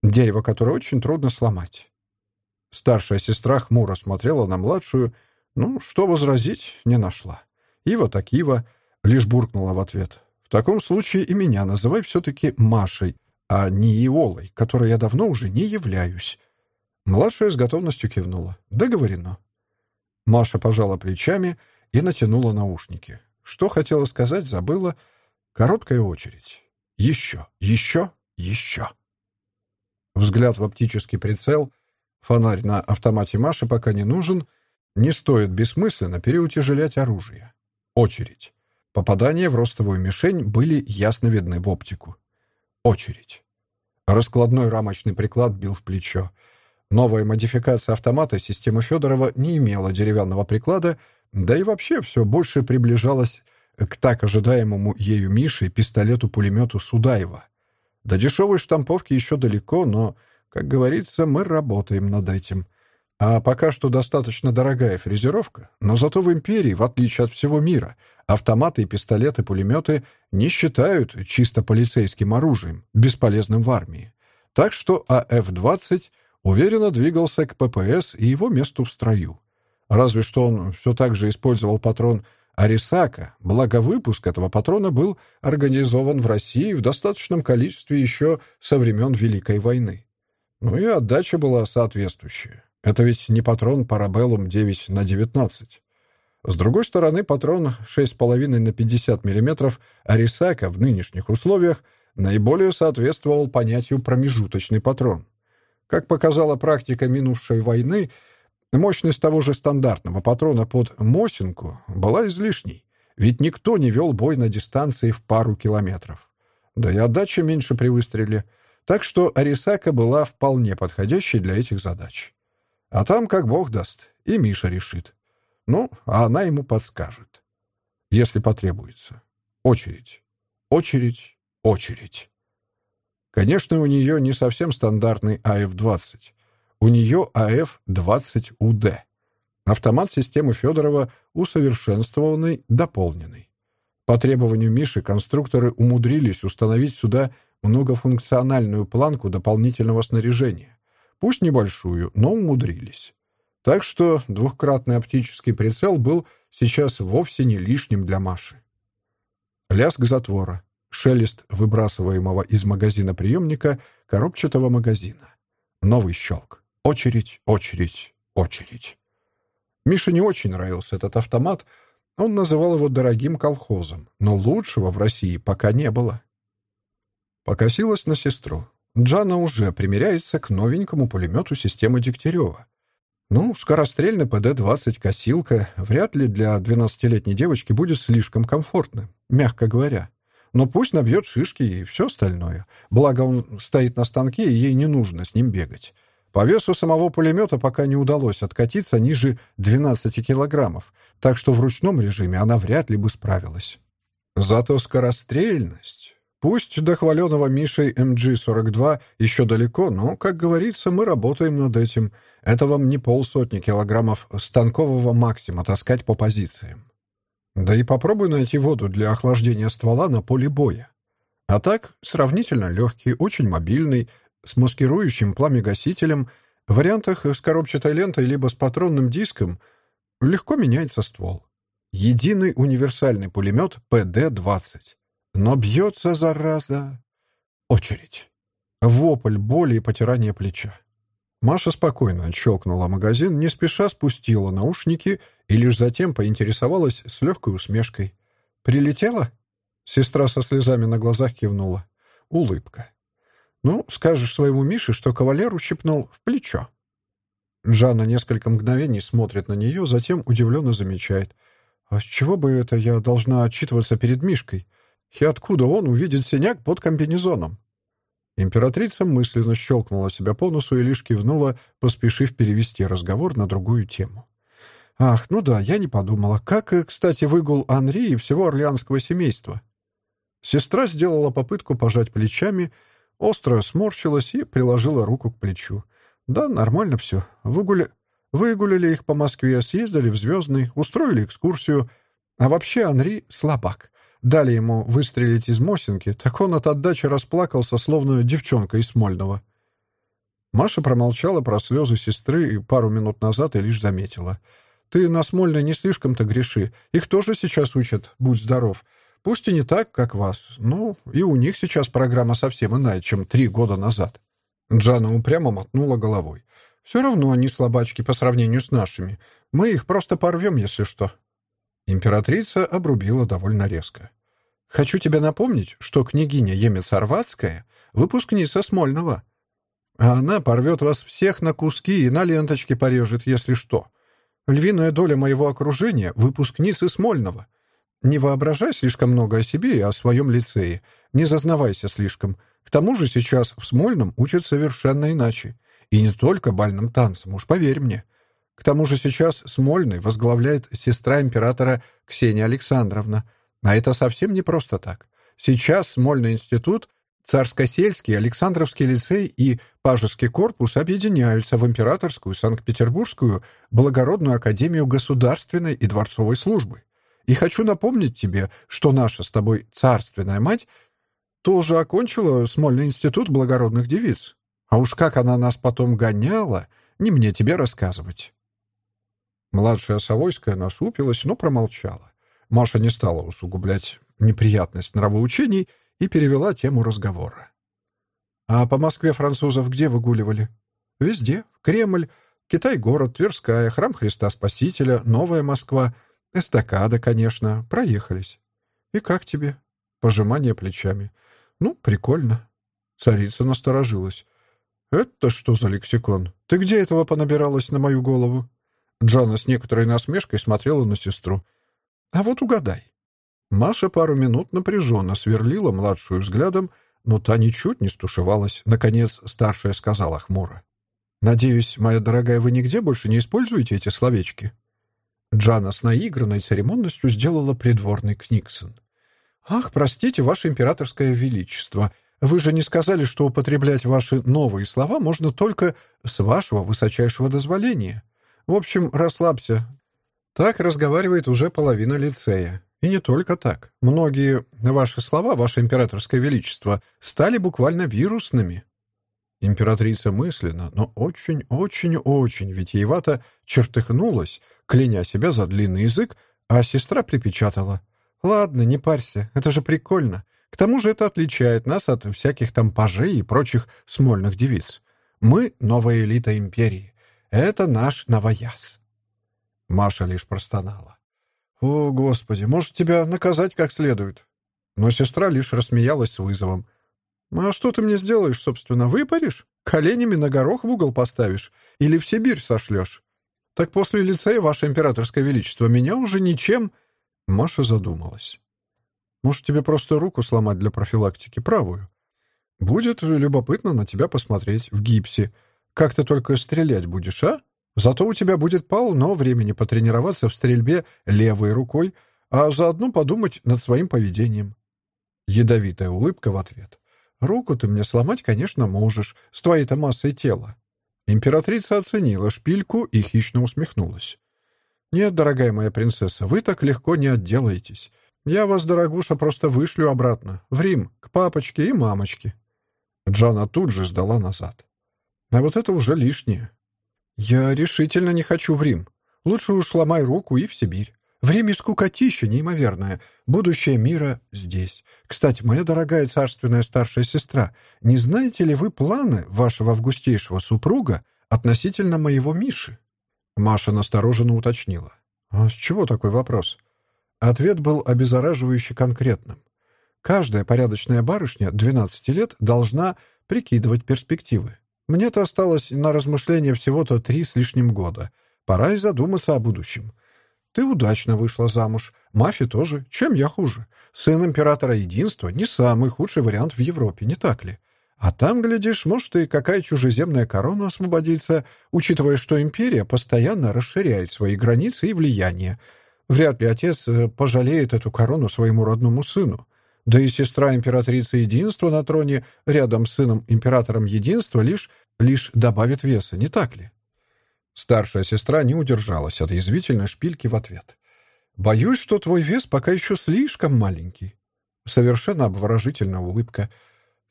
Дерево, которое очень трудно сломать». Старшая сестра хмуро смотрела на младшую, ну, что возразить, не нашла. Ива так Ива, лишь буркнула в ответ. В таком случае и меня называй все-таки Машей, а не Иолой, которой я давно уже не являюсь. Младшая с готовностью кивнула. Договорено. Маша пожала плечами и натянула наушники. Что хотела сказать, забыла. Короткая очередь. Еще, еще, еще. Взгляд в оптический прицел. Фонарь на автомате Маши пока не нужен — не стоит бессмысленно переутяжелять оружие. Очередь. Попадания в ростовую мишень были ясно видны в оптику. Очередь. Раскладной рамочный приклад бил в плечо. Новая модификация автомата системы Федорова не имела деревянного приклада, да и вообще все больше приближалось к так ожидаемому ею Мишей пистолету-пулемету Судаева. До дешевой штамповки еще далеко, но, как говорится, мы работаем над этим — а пока что достаточно дорогая фрезеровка, но зато в империи, в отличие от всего мира, автоматы и пистолеты-пулеметы не считают чисто полицейским оружием, бесполезным в армии. Так что АФ-20 уверенно двигался к ППС и его месту в строю. Разве что он все так же использовал патрон Арисака, благо выпуск этого патрона был организован в России в достаточном количестве еще со времен Великой войны. Ну и отдача была соответствующая. Это ведь не патрон Parabellum 9 на 19. С другой стороны, патрон 6,5 на 50 мм Арисака в нынешних условиях наиболее соответствовал понятию промежуточный патрон. Как показала практика минувшей войны, мощность того же стандартного патрона под Мосинку была излишней, ведь никто не вел бой на дистанции в пару километров. Да и отдача меньше при выстреле, так что Арисака была вполне подходящей для этих задач. А там, как бог даст, и Миша решит. Ну, а она ему подскажет. Если потребуется. Очередь. Очередь. Очередь. Конечно, у нее не совсем стандартный АФ-20. У нее АФ-20УД. Автомат системы Федорова усовершенствованный, дополненный. По требованию Миши конструкторы умудрились установить сюда многофункциональную планку дополнительного снаряжения. Пусть небольшую, но умудрились. Так что двухкратный оптический прицел был сейчас вовсе не лишним для Маши. Лязг затвора, шелест выбрасываемого из магазина приемника коробчатого магазина. Новый щелк. Очередь, очередь, очередь. Мише не очень нравился этот автомат. Он называл его дорогим колхозом, но лучшего в России пока не было. Покосилась на сестру. Джана уже примеряется к новенькому пулемету системы Дегтярева. Ну, скорострельный ПД-20 «Косилка» вряд ли для 12-летней девочки будет слишком комфортно, мягко говоря. Но пусть набьет шишки и все остальное. Благо он стоит на станке, и ей не нужно с ним бегать. По весу самого пулемета пока не удалось откатиться ниже 12 килограммов, так что в ручном режиме она вряд ли бы справилась. Зато скорострельность... Пусть до хваленого Мишей МГ-42 еще далеко, но, как говорится, мы работаем над этим. Это вам не полсотни килограммов станкового максима таскать по позициям. Да и попробуй найти воду для охлаждения ствола на поле боя. А так, сравнительно легкий, очень мобильный, с маскирующим пламегасителем, в вариантах с коробчатой лентой либо с патронным диском легко меняется ствол. Единый универсальный пулемет ПД-20. Но бьется, зараза. Очередь. Вопль боли и потирание плеча. Маша спокойно отщелкнула магазин, не спеша спустила наушники и лишь затем поинтересовалась с легкой усмешкой. «Прилетела?» Сестра со слезами на глазах кивнула. Улыбка. «Ну, скажешь своему Мише, что кавалер ущипнул в плечо». Жанна несколько мгновений смотрит на нее, затем удивленно замечает. «А с чего бы это я должна отчитываться перед Мишкой? И откуда он увидит синяк под комбинезоном? Императрица мысленно щелкнула себя по носу и лишь кивнула, поспешив перевести разговор на другую тему. «Ах, ну да, я не подумала. Как, э, кстати, выгул Анри и всего орлеанского семейства?» Сестра сделала попытку пожать плечами, остро сморщилась и приложила руку к плечу. «Да, нормально все. Выгуля... Выгуляли их по Москве, съездили в Звездный, устроили экскурсию. А вообще Анри — слабак. Дали ему выстрелить из Мосинки, так он от отдачи расплакался, словно девчонка из Смольного». Маша промолчала про слезы сестры и пару минут назад и лишь заметила. «Ты на Смольной не слишком-то греши. Их тоже сейчас учат. Будь здоров. Пусть и не так, как вас. Ну, и у них сейчас программа совсем иная, чем три года назад». Джана упрямо мотнула головой. «Все равно они слабачки по сравнению с нашими. Мы их просто порвем, если что». Императрица обрубила довольно резко. «Хочу тебе напомнить, что княгиня Емец-Орватская — выпускница Смольного. А она порвет вас всех на куски и на ленточке порежет, если что. Львиная доля моего окружения — выпускницы Смольного. Не воображай слишком много о себе и о своем лицее. Не зазнавайся слишком. К тому же сейчас в Смольном учат совершенно иначе. И не только бальным танцам, уж поверь мне. К тому же сейчас Смольный возглавляет сестра императора Ксения Александровна. А это совсем не просто так. Сейчас Смольный институт, Царско-сельский, Александровский лицей и Пажеский корпус объединяются в Императорскую Санкт-Петербургскую благородную академию государственной и дворцовой службы. И хочу напомнить тебе, что наша с тобой царственная мать тоже окончила Смольный институт благородных девиц. А уж как она нас потом гоняла, не мне тебе рассказывать». Младшая Савойская насупилась, но промолчала. Маша не стала усугублять неприятность нравоучений и перевела тему разговора. «А по Москве французов где выгуливали?» «Везде. Кремль, Китай-город, Тверская, Храм Христа Спасителя, Новая Москва, эстакада, конечно. Проехались. И как тебе?» Пожимание плечами. «Ну, прикольно». Царица насторожилась. «Это что за лексикон? Ты где этого понабиралась на мою голову?» Джана с некоторой насмешкой смотрела на сестру. «А вот угадай». Маша пару минут напряженно сверлила младшую взглядом, но та ничуть не стушевалась. Наконец старшая сказала хмуро. «Надеюсь, моя дорогая, вы нигде больше не используете эти словечки?» Джана с наигранной церемонностью сделала придворный Книксон. «Ах, простите, ваше императорское величество, вы же не сказали, что употреблять ваши новые слова можно только с вашего высочайшего дозволения. В общем, расслабься. Так разговаривает уже половина лицея. И не только так. Многие ваши слова, ваше императорское величество, стали буквально вирусными». Императрица мысленно, но очень-очень-очень витиевато чертыхнулась, кляня себя за длинный язык, а сестра припечатала. «Ладно, не парься, это же прикольно. К тому же это отличает нас от всяких там пажей и прочих смольных девиц. Мы — новая элита империи. Это наш новояз». Маша лишь простонала. «О, Господи, может, тебя наказать как следует?» Но сестра лишь рассмеялась с вызовом. «А что ты мне сделаешь, собственно? Выпаришь? Коленями на горох в угол поставишь? Или в Сибирь сошлешь? Так после лицея, Ваше Императорское Величество, меня уже ничем...» Маша задумалась. Может, тебе просто руку сломать для профилактики, правую? Будет любопытно на тебя посмотреть в гипсе. Как ты только стрелять будешь, а? Зато у тебя будет полно времени потренироваться в стрельбе левой рукой, а заодно подумать над своим поведением. Ядовитая улыбка в ответ. Руку ты мне сломать, конечно, можешь, с твоей-то массой тела. Императрица оценила шпильку и хищно усмехнулась. «Нет, дорогая моя принцесса, вы так легко не отделаетесь. Я вас, дорогуша, просто вышлю обратно, в Рим, к папочке и мамочке». Джана тут же сдала назад. «А вот это уже лишнее. Я решительно не хочу в Рим. Лучше уж ломай руку и в Сибирь. Время скукотища неимоверное. Будущее мира здесь. Кстати, моя дорогая царственная старшая сестра, не знаете ли вы планы вашего августейшего супруга относительно моего Миши?» Маша настороженно уточнила. «А с чего такой вопрос?» Ответ был обеззараживающе конкретным. Каждая порядочная барышня 12 лет должна прикидывать перспективы. Мне-то осталось на размышление всего-то три с лишним года. Пора и задуматься о будущем. Ты удачно вышла замуж. Мафи тоже. Чем я хуже? Сын императора единства — не самый худший вариант в Европе, не так ли? А там, глядишь, может, и какая чужеземная корона освободится, учитывая, что империя постоянно расширяет свои границы и влияние. Вряд ли отец э, пожалеет эту корону своему родному сыну. Да и сестра императрицы Единства на троне рядом с сыном императором Единства лишь, лишь добавит веса, не так ли? Старшая сестра не удержалась от язвительной шпильки в ответ. «Боюсь, что твой вес пока еще слишком маленький». Совершенно обворожительная улыбка.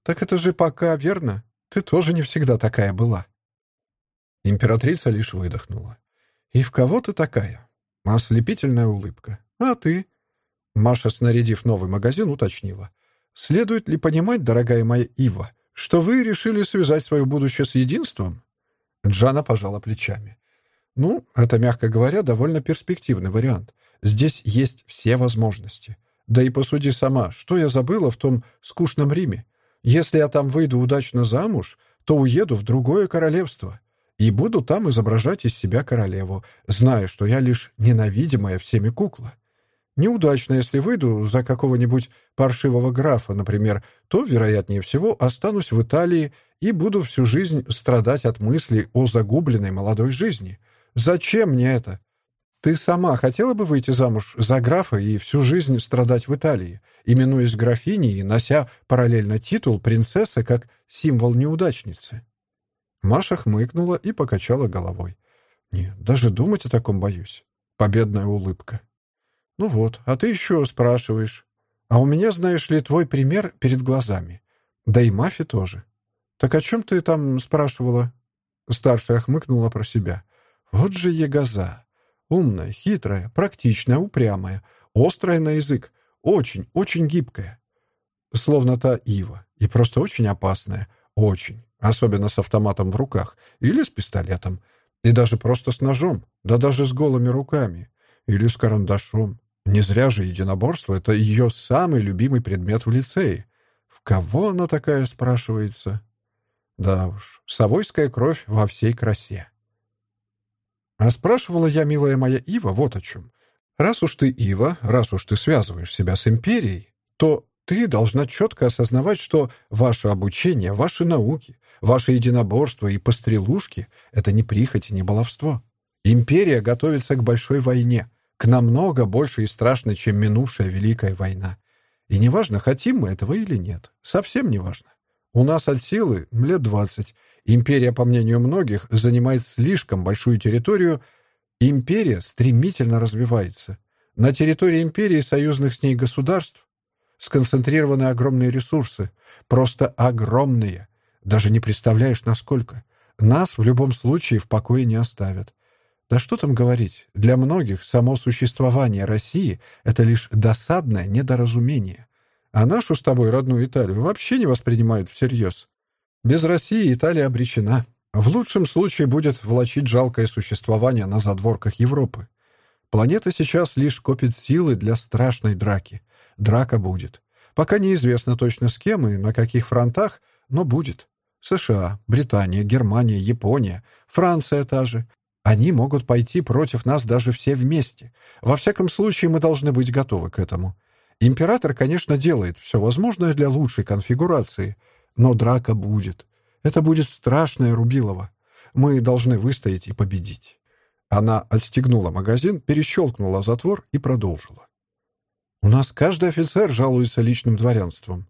«Так это же пока, верно? Ты тоже не всегда такая была». Императрица лишь выдохнула. «И в кого ты такая?» Ослепительная улыбка. «А ты?» Маша, снарядив новый магазин, уточнила. «Следует ли понимать, дорогая моя Ива, что вы решили связать свое будущее с единством?» Джана пожала плечами. «Ну, это, мягко говоря, довольно перспективный вариант. Здесь есть все возможности. Да и посуди сама, что я забыла в том скучном Риме. Если я там выйду удачно замуж, то уеду в другое королевство и буду там изображать из себя королеву, зная, что я лишь ненавидимая всеми кукла. Неудачно, если выйду за какого-нибудь паршивого графа, например, то, вероятнее всего, останусь в Италии и буду всю жизнь страдать от мыслей о загубленной молодой жизни. Зачем мне это? Ты сама хотела бы выйти замуж за графа и всю жизнь страдать в Италии, именуясь графиней и нося параллельно титул принцессы как символ неудачницы?» Маша хмыкнула и покачала головой. «Нет, даже думать о таком боюсь». Победная улыбка. «Ну вот, а ты еще спрашиваешь. А у меня, знаешь ли, твой пример перед глазами. Да и Мафи тоже. Так о чем ты там спрашивала?» Старшая хмыкнула про себя. «Вот же ягоза. Умная, хитрая, практичная, упрямая, острая на язык, очень, очень гибкая. Словно та ива. И просто очень опасная. Очень. Особенно с автоматом в руках. Или с пистолетом. И даже просто с ножом. Да даже с голыми руками. Или с карандашом. Не зря же единоборство — это ее самый любимый предмет в лицее. В кого она такая, спрашивается? Да уж, совойская кровь во всей красе. А спрашивала я, милая моя Ива, вот о чем. Раз уж ты Ива, раз уж ты связываешь себя с империей, то ты должна четко осознавать, что ваше обучение, ваши науки, ваше единоборство и пострелушки — это не прихоть и не баловство. Империя готовится к большой войне — к намного больше и страшной, чем минувшая Великая война. И неважно, хотим мы этого или нет. Совсем неважно. У нас от силы лет двадцать. Империя, по мнению многих, занимает слишком большую территорию. Империя стремительно развивается. На территории империи союзных с ней государств сконцентрированы огромные ресурсы. Просто огромные. Даже не представляешь, насколько. Нас в любом случае в покое не оставят. Да что там говорить, для многих само существование России — это лишь досадное недоразумение. А нашу с тобой родную Италию вообще не воспринимают всерьез. Без России Италия обречена. В лучшем случае будет влачить жалкое существование на задворках Европы. Планета сейчас лишь копит силы для страшной драки. Драка будет. Пока неизвестно точно с кем и на каких фронтах, но будет. США, Британия, Германия, Япония, Франция та же. Они могут пойти против нас даже все вместе. Во всяком случае, мы должны быть готовы к этому. Император, конечно, делает все возможное для лучшей конфигурации, но драка будет. Это будет страшное Рубилово. Мы должны выстоять и победить». Она отстегнула магазин, перещелкнула затвор и продолжила. «У нас каждый офицер жалуется личным дворянством.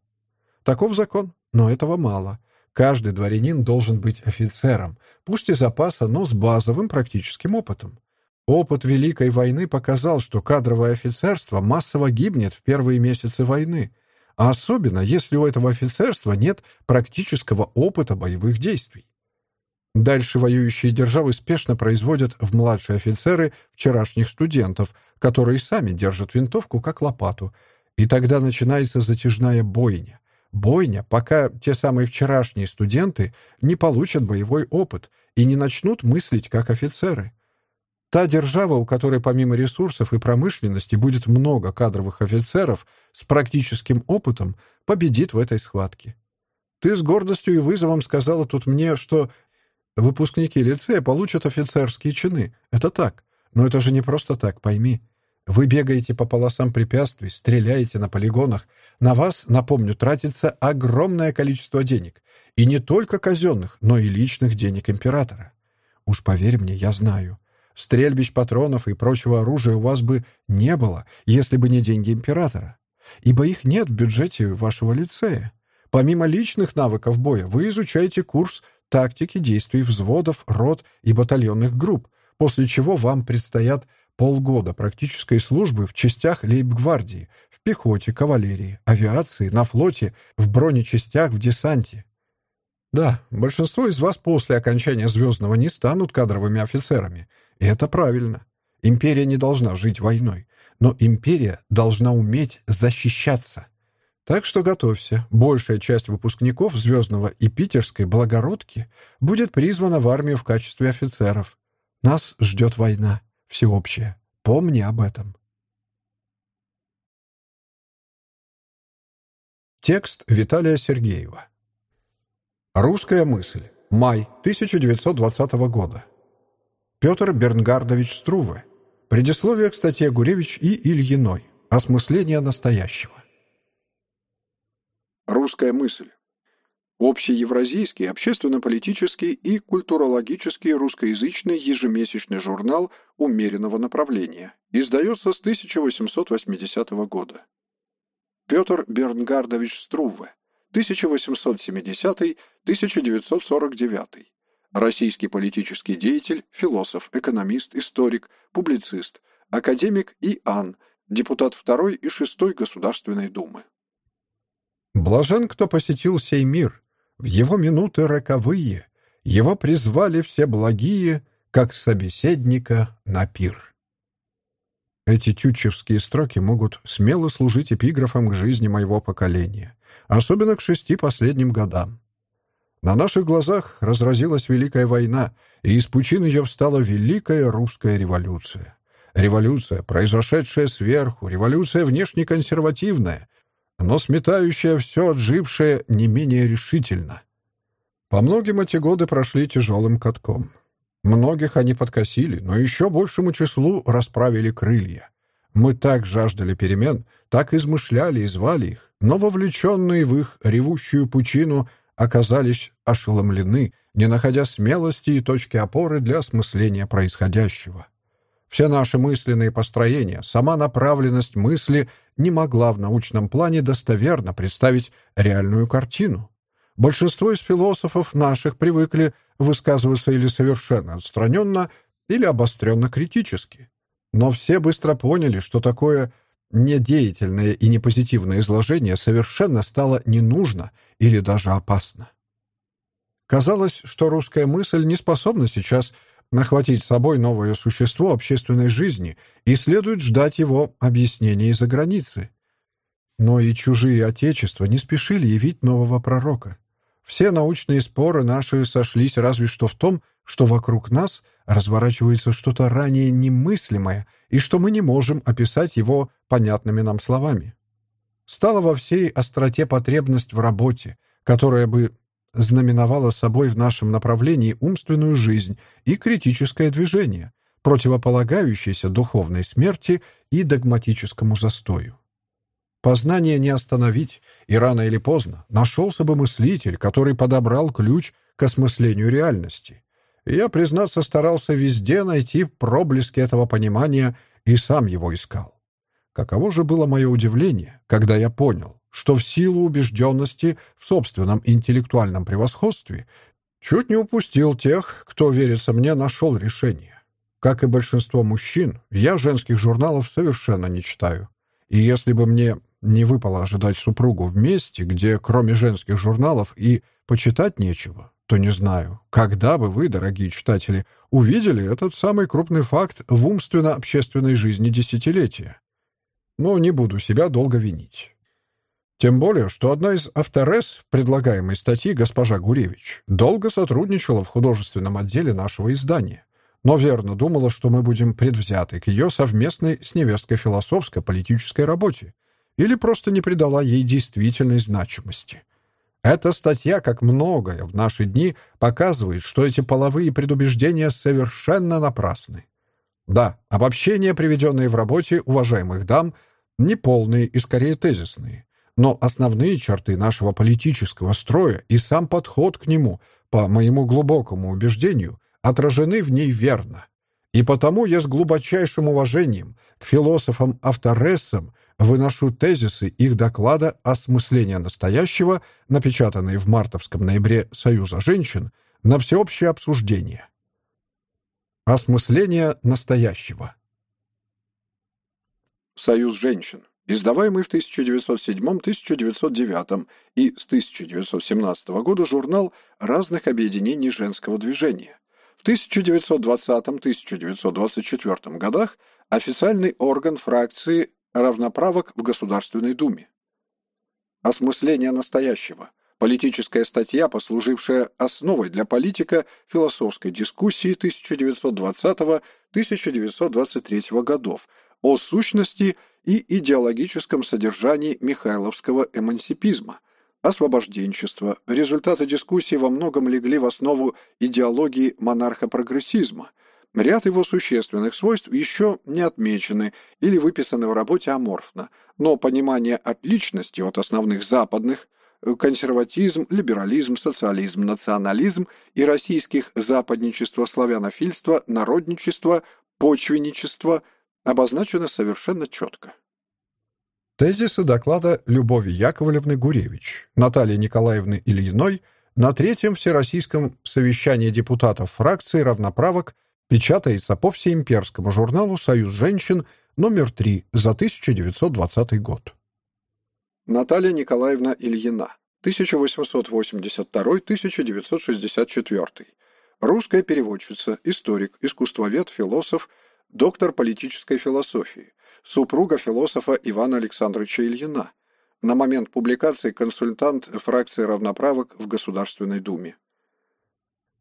Таков закон, но этого мало. Каждый дворянин должен быть офицером, пусть и запаса, но с базовым практическим опытом. Опыт Великой войны показал, что кадровое офицерство массово гибнет в первые месяцы войны, а особенно если у этого офицерства нет практического опыта боевых действий. Дальше воюющие державы спешно производят в младшие офицеры вчерашних студентов, которые сами держат винтовку как лопату, и тогда начинается затяжная бойня. Бойня, пока те самые вчерашние студенты не получат боевой опыт и не начнут мыслить как офицеры. Та держава, у которой помимо ресурсов и промышленности будет много кадровых офицеров с практическим опытом, победит в этой схватке. Ты с гордостью и вызовом сказала тут мне, что выпускники лицея получат офицерские чины. Это так. Но это же не просто так, пойми. Вы бегаете по полосам препятствий, стреляете на полигонах. На вас, напомню, тратится огромное количество денег. И не только казенных, но и личных денег императора. Уж поверь мне, я знаю. Стрельбищ, патронов и прочего оружия у вас бы не было, если бы не деньги императора. Ибо их нет в бюджете вашего лицея. Помимо личных навыков боя, вы изучаете курс тактики действий взводов, рот и батальонных групп, после чего вам предстоят полгода практической службы в частях лейб-гвардии, в пехоте, кавалерии, авиации, на флоте, в бронечастях, в десанте. Да, большинство из вас после окончания «Звездного» не станут кадровыми офицерами. И это правильно. Империя не должна жить войной. Но империя должна уметь защищаться. Так что готовься. Большая часть выпускников «Звездного» и питерской «Благородки» будет призвана в армию в качестве офицеров. Нас ждет война всеобщее. Помни об этом. Текст Виталия Сергеева. Русская мысль. Май 1920 года. Петр Бернгардович Струве. Предисловие к статье Гуревич и Ильиной. Осмысление настоящего. Русская мысль. Общеевразийский общественно-политический и культурологический русскоязычный ежемесячный журнал умеренного направления. Издается с 1880 года. Петр Бернгардович Струве, 1870-1949. Российский политический деятель, философ, экономист, историк, публицист, академик Иоанн, депутат 2 и 6 Государственной Думы. Блажен, кто посетил сей мир, в его минуты роковые его призвали все благие, как собеседника на пир. Эти тютчевские строки могут смело служить эпиграфом к жизни моего поколения, особенно к шести последним годам. На наших глазах разразилась Великая война, и из пучин ее встала Великая Русская революция. Революция, произошедшая сверху, революция внешне-консервативная, но сметающая все отжившее не менее решительно. По многим эти годы прошли тяжелым катком. Многих они подкосили, но еще большему числу расправили крылья. Мы так жаждали перемен, так измышляли и звали их, но вовлеченные в их ревущую пучину оказались ошеломлены, не находя смелости и точки опоры для осмысления происходящего. Все наши мысленные построения, сама направленность мысли не могла в научном плане достоверно представить реальную картину. Большинство из философов наших привыкли высказываться или совершенно отстраненно, или обостренно критически. Но все быстро поняли, что такое недеятельное и непозитивное изложение совершенно стало не нужно или даже опасно. Казалось, что русская мысль не способна сейчас нахватить с собой новое существо общественной жизни и следует ждать его объяснений из-за границы. Но и чужие отечества не спешили явить нового пророка. Все научные споры наши сошлись разве что в том, что вокруг нас разворачивается что-то ранее немыслимое и что мы не можем описать его понятными нам словами. Стала во всей остроте потребность в работе, которая бы знаменовала собой в нашем направлении умственную жизнь и критическое движение, противополагающееся духовной смерти и догматическому застою. Познание не остановить, и рано или поздно нашелся бы мыслитель, который подобрал ключ к осмыслению реальности. Я, признаться, старался везде найти проблески этого понимания и сам его искал. Каково же было мое удивление, когда я понял, что в силу убежденности в собственном интеллектуальном превосходстве чуть не упустил тех, кто, верится мне, нашел решение. Как и большинство мужчин, я женских журналов совершенно не читаю. И если бы мне не выпало ожидать супругу в месте, где кроме женских журналов и почитать нечего, то не знаю, когда бы вы, дорогие читатели, увидели этот самый крупный факт в умственно-общественной жизни десятилетия. Но не буду себя долго винить. Тем более, что одна из авторес предлагаемой статьи, госпожа Гуревич, долго сотрудничала в художественном отделе нашего издания, но верно думала, что мы будем предвзяты к ее совместной с невесткой философско-политической работе или просто не придала ей действительной значимости. Эта статья, как многое в наши дни, показывает, что эти половые предубеждения совершенно напрасны. Да, обобщения, приведенные в работе уважаемых дам, неполные и скорее тезисные. Но основные черты нашего политического строя и сам подход к нему, по моему глубокому убеждению, отражены в ней верно. И потому я с глубочайшим уважением к философам-авторессам выношу тезисы их доклада «Осмысление настоящего», напечатанные в мартовском ноябре Союза женщин, на всеобщее обсуждение. Осмысление настоящего. Союз женщин, издаваемый в 1907-1909 и с 1917 года журнал разных объединений женского движения. В 1920-1924 годах официальный орган фракции равноправок в Государственной Думе. Осмысление настоящего. Политическая статья, послужившая основой для политика философской дискуссии 1920-1923 годов о сущности и идеологическом содержании михайловского эмансипизма – освобожденчество, результаты дискуссий во многом легли в основу идеологии монархопрогрессизма. Ряд его существенных свойств еще не отмечены или выписаны в работе аморфно, но понимание отличности от основных западных консерватизм, либерализм, социализм, национализм и российских западничество, славянофильство, народничество, почвенничество обозначено совершенно четко. Тезисы доклада Любови Яковлевны Гуревич, Натальи Николаевны Ильиной на Третьем Всероссийском совещании депутатов фракции равноправок печатается по всеимперскому журналу «Союз женщин» номер 3 за 1920 год. Наталья Николаевна Ильина, 1882-1964. Русская переводчица, историк, искусствовед, философ, доктор политической философии, супруга философа Ивана Александровича Ильина, на момент публикации консультант фракции равноправок в Государственной Думе.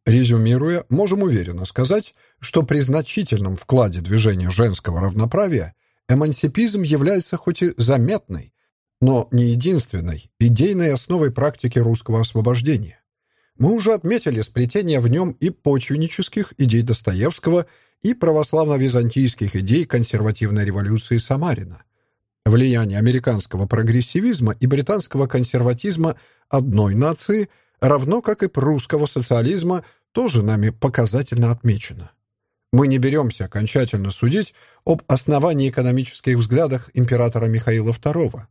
Резюмируя, можем уверенно сказать, что при значительном вкладе движения женского равноправия эмансипизм является хоть и заметной, но не единственной идейной основой практики русского освобождения. Мы уже отметили сплетение в нем и почвеннических идей Достоевского и православно-византийских идей консервативной революции Самарина. Влияние американского прогрессивизма и британского консерватизма одной нации, равно как и прусского социализма, тоже нами показательно отмечено. Мы не беремся окончательно судить об основании экономических взглядах императора Михаила II.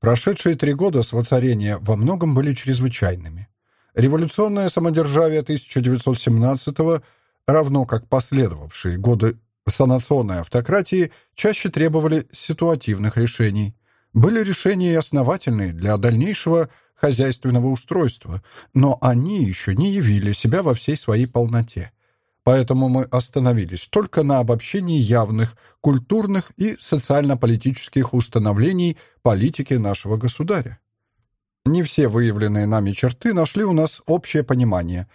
Прошедшие три года с воцарения во многом были чрезвычайными. Революционное самодержавие 1917 года равно как последовавшие годы санационной автократии, чаще требовали ситуативных решений. Были решения и основательные для дальнейшего хозяйственного устройства, но они еще не явили себя во всей своей полноте. Поэтому мы остановились только на обобщении явных культурных и социально-политических установлений политики нашего государя. Не все выявленные нами черты нашли у нас общее понимание,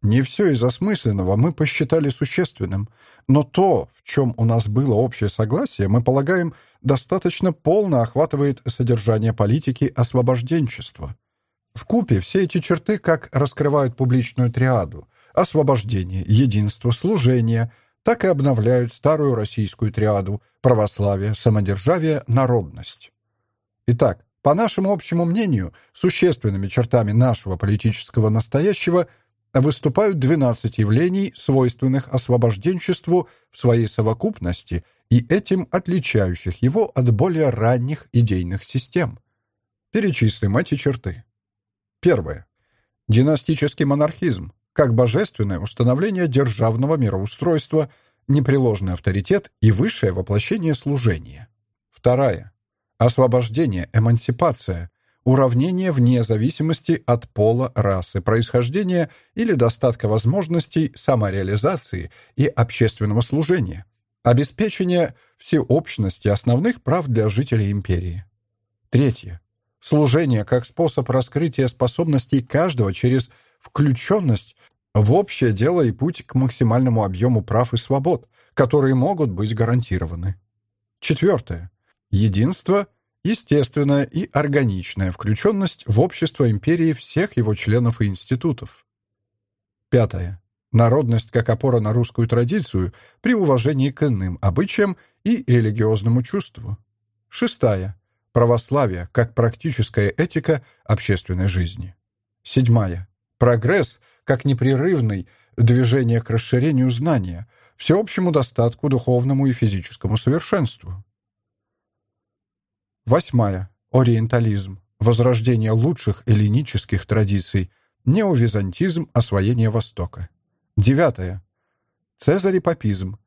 не все из осмысленного мы посчитали существенным, но то, в чем у нас было общее согласие, мы полагаем, достаточно полно охватывает содержание политики освобожденчества. В купе все эти черты как раскрывают публичную триаду – освобождение, единство, служение, так и обновляют старую российскую триаду – православие, самодержавие, народность. Итак, по нашему общему мнению, существенными чертами нашего политического настоящего – выступают 12 явлений, свойственных освобожденчеству в своей совокупности и этим отличающих его от более ранних идейных систем. Перечислим эти черты. Первое. Династический монархизм, как божественное установление державного мироустройства, непреложный авторитет и высшее воплощение служения. Вторая. Освобождение, эмансипация, уравнение вне зависимости от пола, расы, происхождения или достатка возможностей самореализации и общественного служения, обеспечение всеобщности основных прав для жителей империи. Третье. Служение как способ раскрытия способностей каждого через включенность в общее дело и путь к максимальному объему прав и свобод, которые могут быть гарантированы. Четвертое. Единство – естественная и органичная включенность в общество империи всех его членов и институтов. Пятое. Народность как опора на русскую традицию при уважении к иным обычаям и религиозному чувству. Шестая. Православие как практическая этика общественной жизни. Седьмая. Прогресс как непрерывный движение к расширению знания, всеобщему достатку, духовному и физическому совершенству. Восьмая. Ориентализм. Возрождение лучших эллинических традиций. Неовизантизм. Освоение Востока. Девятое. Цезарепапизм.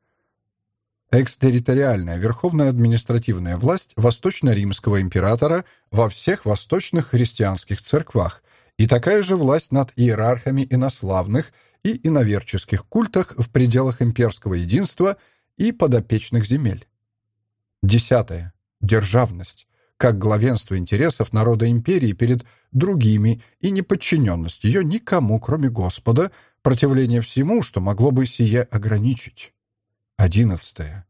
Экстерриториальная верховная административная власть Восточно-Римского императора во всех восточных христианских церквах и такая же власть над иерархами инославных и иноверческих культах в пределах имперского единства и подопечных земель. Десятое. Державность как главенство интересов народа империи перед другими и неподчиненность ее никому, кроме Господа, противление всему, что могло бы сие ограничить. Одиннадцатое.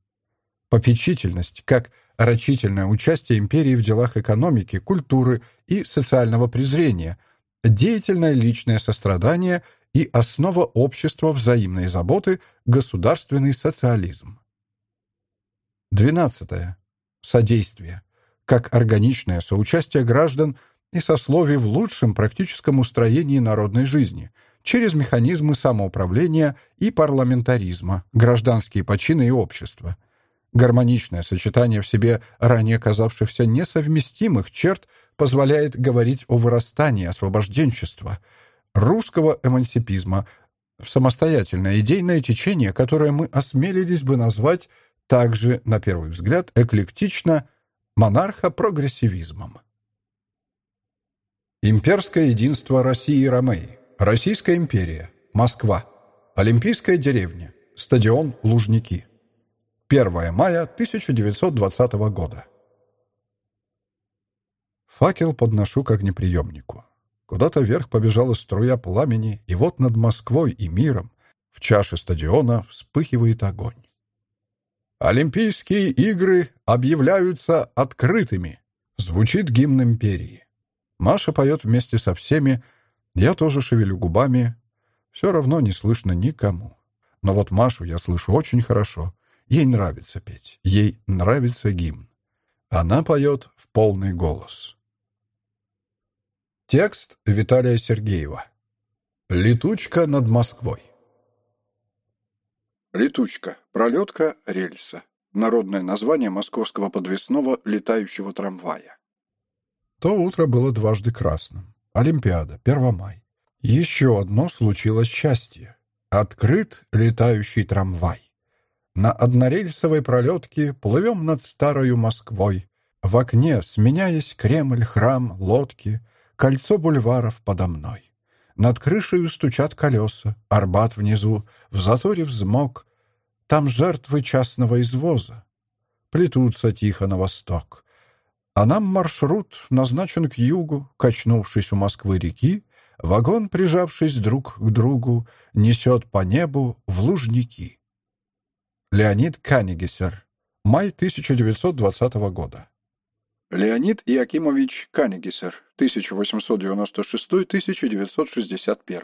Попечительность, как рачительное участие империи в делах экономики, культуры и социального презрения, деятельное личное сострадание и основа общества взаимной заботы, государственный социализм. Двенадцатое. Содействие как органичное соучастие граждан и сословий в лучшем практическом устроении народной жизни через механизмы самоуправления и парламентаризма, гражданские почины и общества. Гармоничное сочетание в себе ранее казавшихся несовместимых черт позволяет говорить о вырастании освобожденчества, русского эмансипизма в самостоятельное идейное течение, которое мы осмелились бы назвать также, на первый взгляд, эклектично монархо-прогрессивизмом. Имперское единство России и Ромеи. Российская империя. Москва. Олимпийская деревня. Стадион Лужники. 1 мая 1920 года. Факел подношу к огнеприемнику. Куда-то вверх побежала струя пламени, и вот над Москвой и миром в чаше стадиона вспыхивает огонь. Олимпийские игры объявляются открытыми. Звучит гимн империи. Маша поет вместе со всеми. Я тоже шевелю губами. Все равно не слышно никому. Но вот Машу я слышу очень хорошо. Ей нравится петь. Ей нравится гимн. Она поет в полный голос. Текст Виталия Сергеева. «Летучка над Москвой». Летучка. Пролетка рельса. Народное название московского подвесного летающего трамвая. То утро было дважды красным. Олимпиада, Первомай. Еще одно случилось счастье. Открыт летающий трамвай. На однорельсовой пролетке плывем над старою Москвой. В окне, сменяясь Кремль, храм, лодки, кольцо бульваров подо мной. Над крышей стучат колеса, Арбат внизу, в заторе взмок. Там жертвы частного извоза. Плетутся тихо на восток. А нам маршрут назначен к югу, Качнувшись у Москвы-реки, Вагон, прижавшись друг к другу, Несет по небу в лужники. Леонид Канигесер. Май 1920 года. Леонид Иакимович Канигисер, 1896-1961.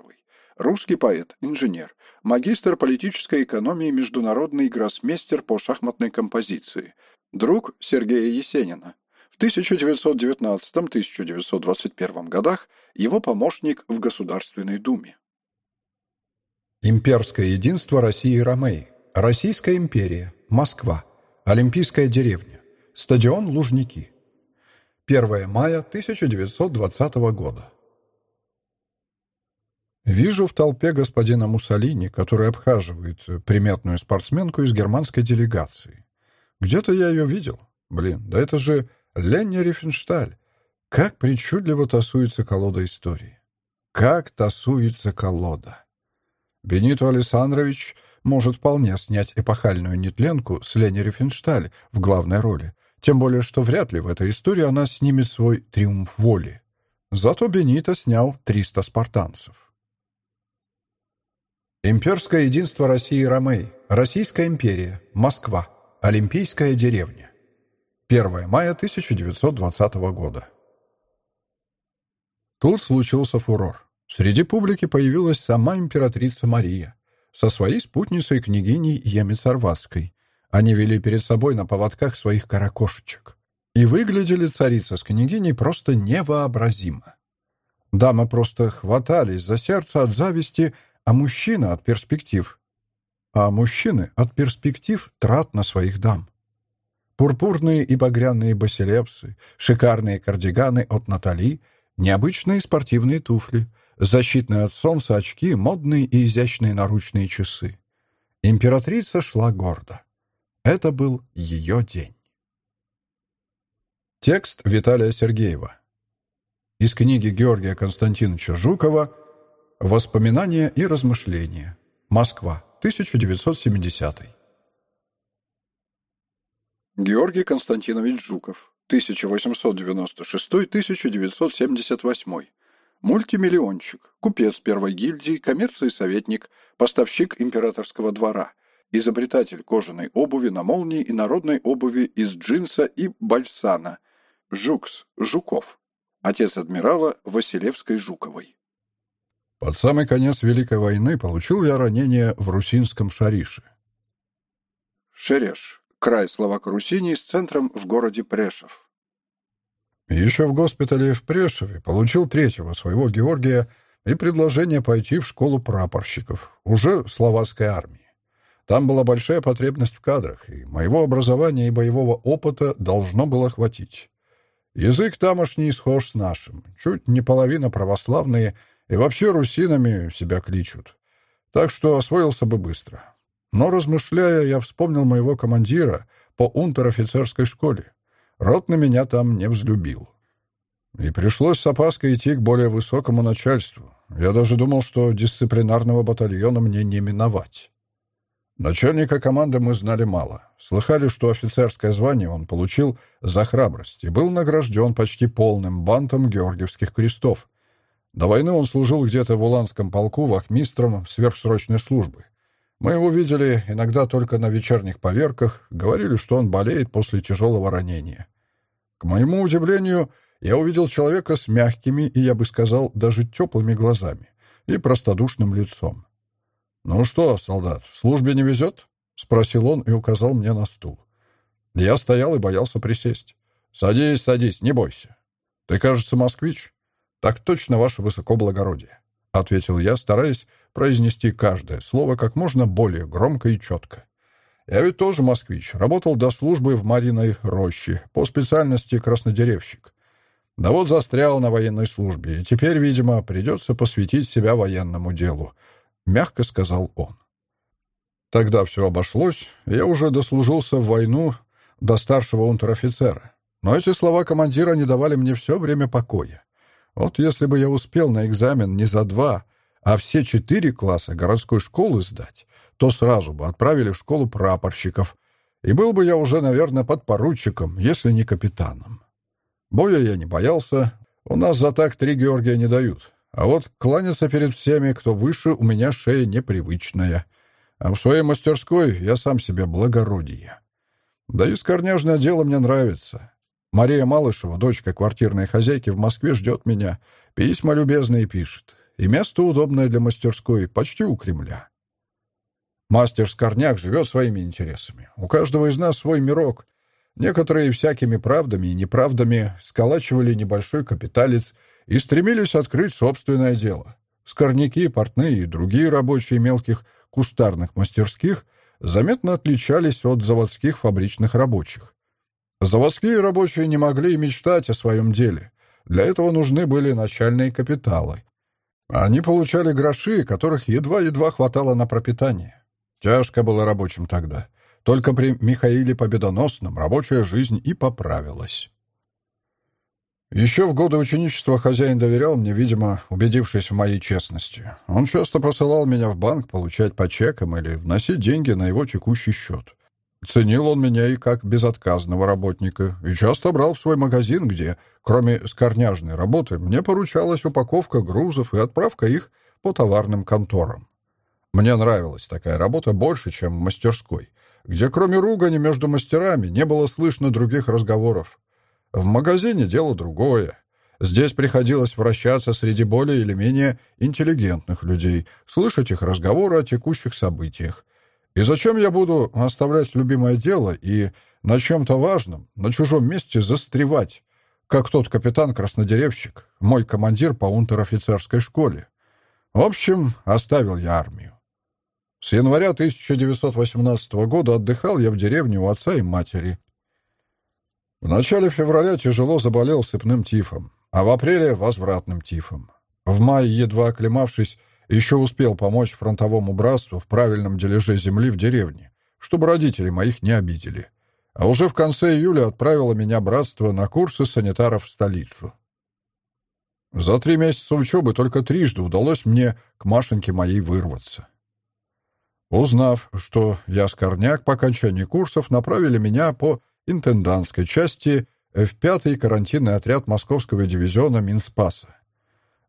Русский поэт, инженер, магистр политической экономии, международный гроссмейстер по шахматной композиции, друг Сергея Есенина. В 1919-1921 годах его помощник в Государственной Думе. Имперское единство России и Ромеи. Российская империя. Москва. Олимпийская деревня. Стадион Лужники. 1 мая 1920 года. Вижу в толпе господина Муссолини, который обхаживает приметную спортсменку из германской делегации. Где-то я ее видел. Блин, да это же Ленни Рифеншталь. Как причудливо тасуется колода истории. Как тасуется колода. Бенито Александрович может вполне снять эпохальную нетленку с Ленни Рифеншталь в главной роли, тем более, что вряд ли в этой истории она снимет свой триумф воли. Зато Бенито снял 300 спартанцев. Имперское единство России и Ромей. Российская империя. Москва. Олимпийская деревня. 1 мая 1920 года. Тут случился фурор. Среди публики появилась сама императрица Мария. со своей спутницей княгиней Емец-Орватской. Они вели перед собой на поводках своих каракошечек. И выглядели царица с княгиней просто невообразимо. Дамы просто хватались за сердце от зависти, а мужчина от перспектив. А мужчины от перспектив трат на своих дам. Пурпурные и багряные басилепсы, шикарные кардиганы от Натали, необычные спортивные туфли, защитные от солнца очки, модные и изящные наручные часы. Императрица шла гордо. Это был ее день. Текст Виталия Сергеева. Из книги Георгия Константиновича Жукова «Воспоминания и размышления. Москва, 1970 Георгий Константинович Жуков, 1896-1978. Мультимиллиончик, купец первой гильдии, коммерции советник, поставщик императорского двора, изобретатель кожаной обуви на молнии и народной обуви из джинса и бальсана, Жукс, Жуков, отец адмирала Василевской Жуковой. Под самый конец Великой войны получил я ранение в Русинском Шарише. Шереш край Словак-Русини с центром в городе Прешев. Еще в госпитале в Прешеве получил третьего своего Георгия и предложение пойти в школу прапорщиков, уже словацкой армии. Там была большая потребность в кадрах, и моего образования и боевого опыта должно было хватить. Язык тамошний схож с нашим, чуть не половина православные, и вообще русинами себя кличут. Так что освоился бы быстро. Но, размышляя, я вспомнил моего командира по унтер-офицерской школе. Рот на меня там не взлюбил. И пришлось с опаской идти к более высокому начальству. Я даже думал, что дисциплинарного батальона мне не миновать. Начальника команды мы знали мало. Слыхали, что офицерское звание он получил за храбрость и был награжден почти полным бантом георгиевских крестов. До войны он служил где-то в Уланском полку вахмистром сверхсрочной службы. Мы его видели иногда только на вечерних поверках, говорили, что он болеет после тяжелого ранения. К моему удивлению, я увидел человека с мягкими и, я бы сказал, даже теплыми глазами и простодушным лицом. «Ну что, солдат, в службе не везет?» — спросил он и указал мне на стул. Я стоял и боялся присесть. «Садись, садись, не бойся. Ты, кажется, москвич?» «Так точно, ваше высокоблагородие», — ответил я, стараясь произнести каждое слово как можно более громко и четко. Я ведь тоже москвич, работал до службы в Мариной роще, по специальности краснодеревщик. Да вот застрял на военной службе, и теперь, видимо, придется посвятить себя военному делу, — мягко сказал он. Тогда все обошлось, я уже дослужился в войну до старшего унтер-офицера. Но эти слова командира не давали мне все время покоя. Вот если бы я успел на экзамен не за два, а все четыре класса городской школы сдать, то сразу бы отправили в школу прапорщиков, и был бы я уже, наверное, подпоручиком, если не капитаном. Боя я не боялся, у нас за так три Георгия не дают, а вот кланяться перед всеми, кто выше, у меня шея непривычная. А в своей мастерской я сам себе благородие. Да и скорняжное дело мне нравится. Мария Малышева, дочка квартирной хозяйки в Москве, ждет меня, письма любезные пишет и место удобное для мастерской, почти у Кремля. Мастер Скорняк живет своими интересами. У каждого из нас свой мирок. Некоторые всякими правдами и неправдами сколачивали небольшой капиталец и стремились открыть собственное дело. Скорняки, портные и другие рабочие мелких кустарных мастерских заметно отличались от заводских фабричных рабочих. Заводские рабочие не могли мечтать о своем деле. Для этого нужны были начальные капиталы, они получали гроши, которых едва-едва хватало на пропитание. Тяжко было рабочим тогда. Только при Михаиле Победоносном рабочая жизнь и поправилась. Еще в годы ученичества хозяин доверял мне, видимо, убедившись в моей честности. Он часто посылал меня в банк получать по чекам или вносить деньги на его текущий счет. Ценил он меня и как безотказного работника, и часто брал в свой магазин, где, кроме скорняжной работы, мне поручалась упаковка грузов и отправка их по товарным конторам. Мне нравилась такая работа больше, чем в мастерской, где кроме ругани между мастерами не было слышно других разговоров. В магазине дело другое. Здесь приходилось вращаться среди более или менее интеллигентных людей, слышать их разговоры о текущих событиях. И зачем я буду оставлять любимое дело и на чем-то важном, на чужом месте застревать, как тот капитан-краснодеревщик, мой командир по унтер-офицерской школе? В общем, оставил я армию. С января 1918 года отдыхал я в деревне у отца и матери. В начале февраля тяжело заболел сыпным тифом а в апреле — возвратным тифом. В мае, едва оклемавшись, еще успел помочь фронтовому братству в правильном дележе земли в деревне, чтобы родители моих не обидели. А уже в конце июля отправило меня братство на курсы санитаров в столицу. За три месяца учебы только трижды удалось мне к Машеньке моей вырваться. Узнав, что я скорняк по окончании курсов, направили меня по интендантской части в пятый карантинный отряд Московского дивизиона Минспаса.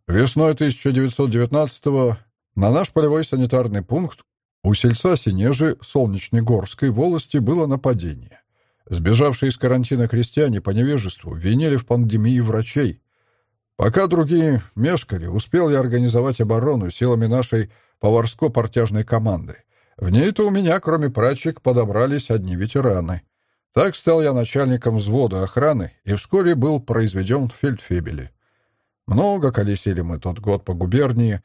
Весной 1919-го на наш полевой санитарный пункт у сельца Синежи Солнечной Горской волости было нападение. Сбежавшие из карантина крестьяне по невежеству винили в пандемии врачей. Пока другие мешкали, успел я организовать оборону силами нашей поварско-портяжной команды. В ней-то у меня, кроме прачек, подобрались одни ветераны. Так стал я начальником взвода охраны и вскоре был произведен в фельдфебеле. Много колесили мы тот год по губернии,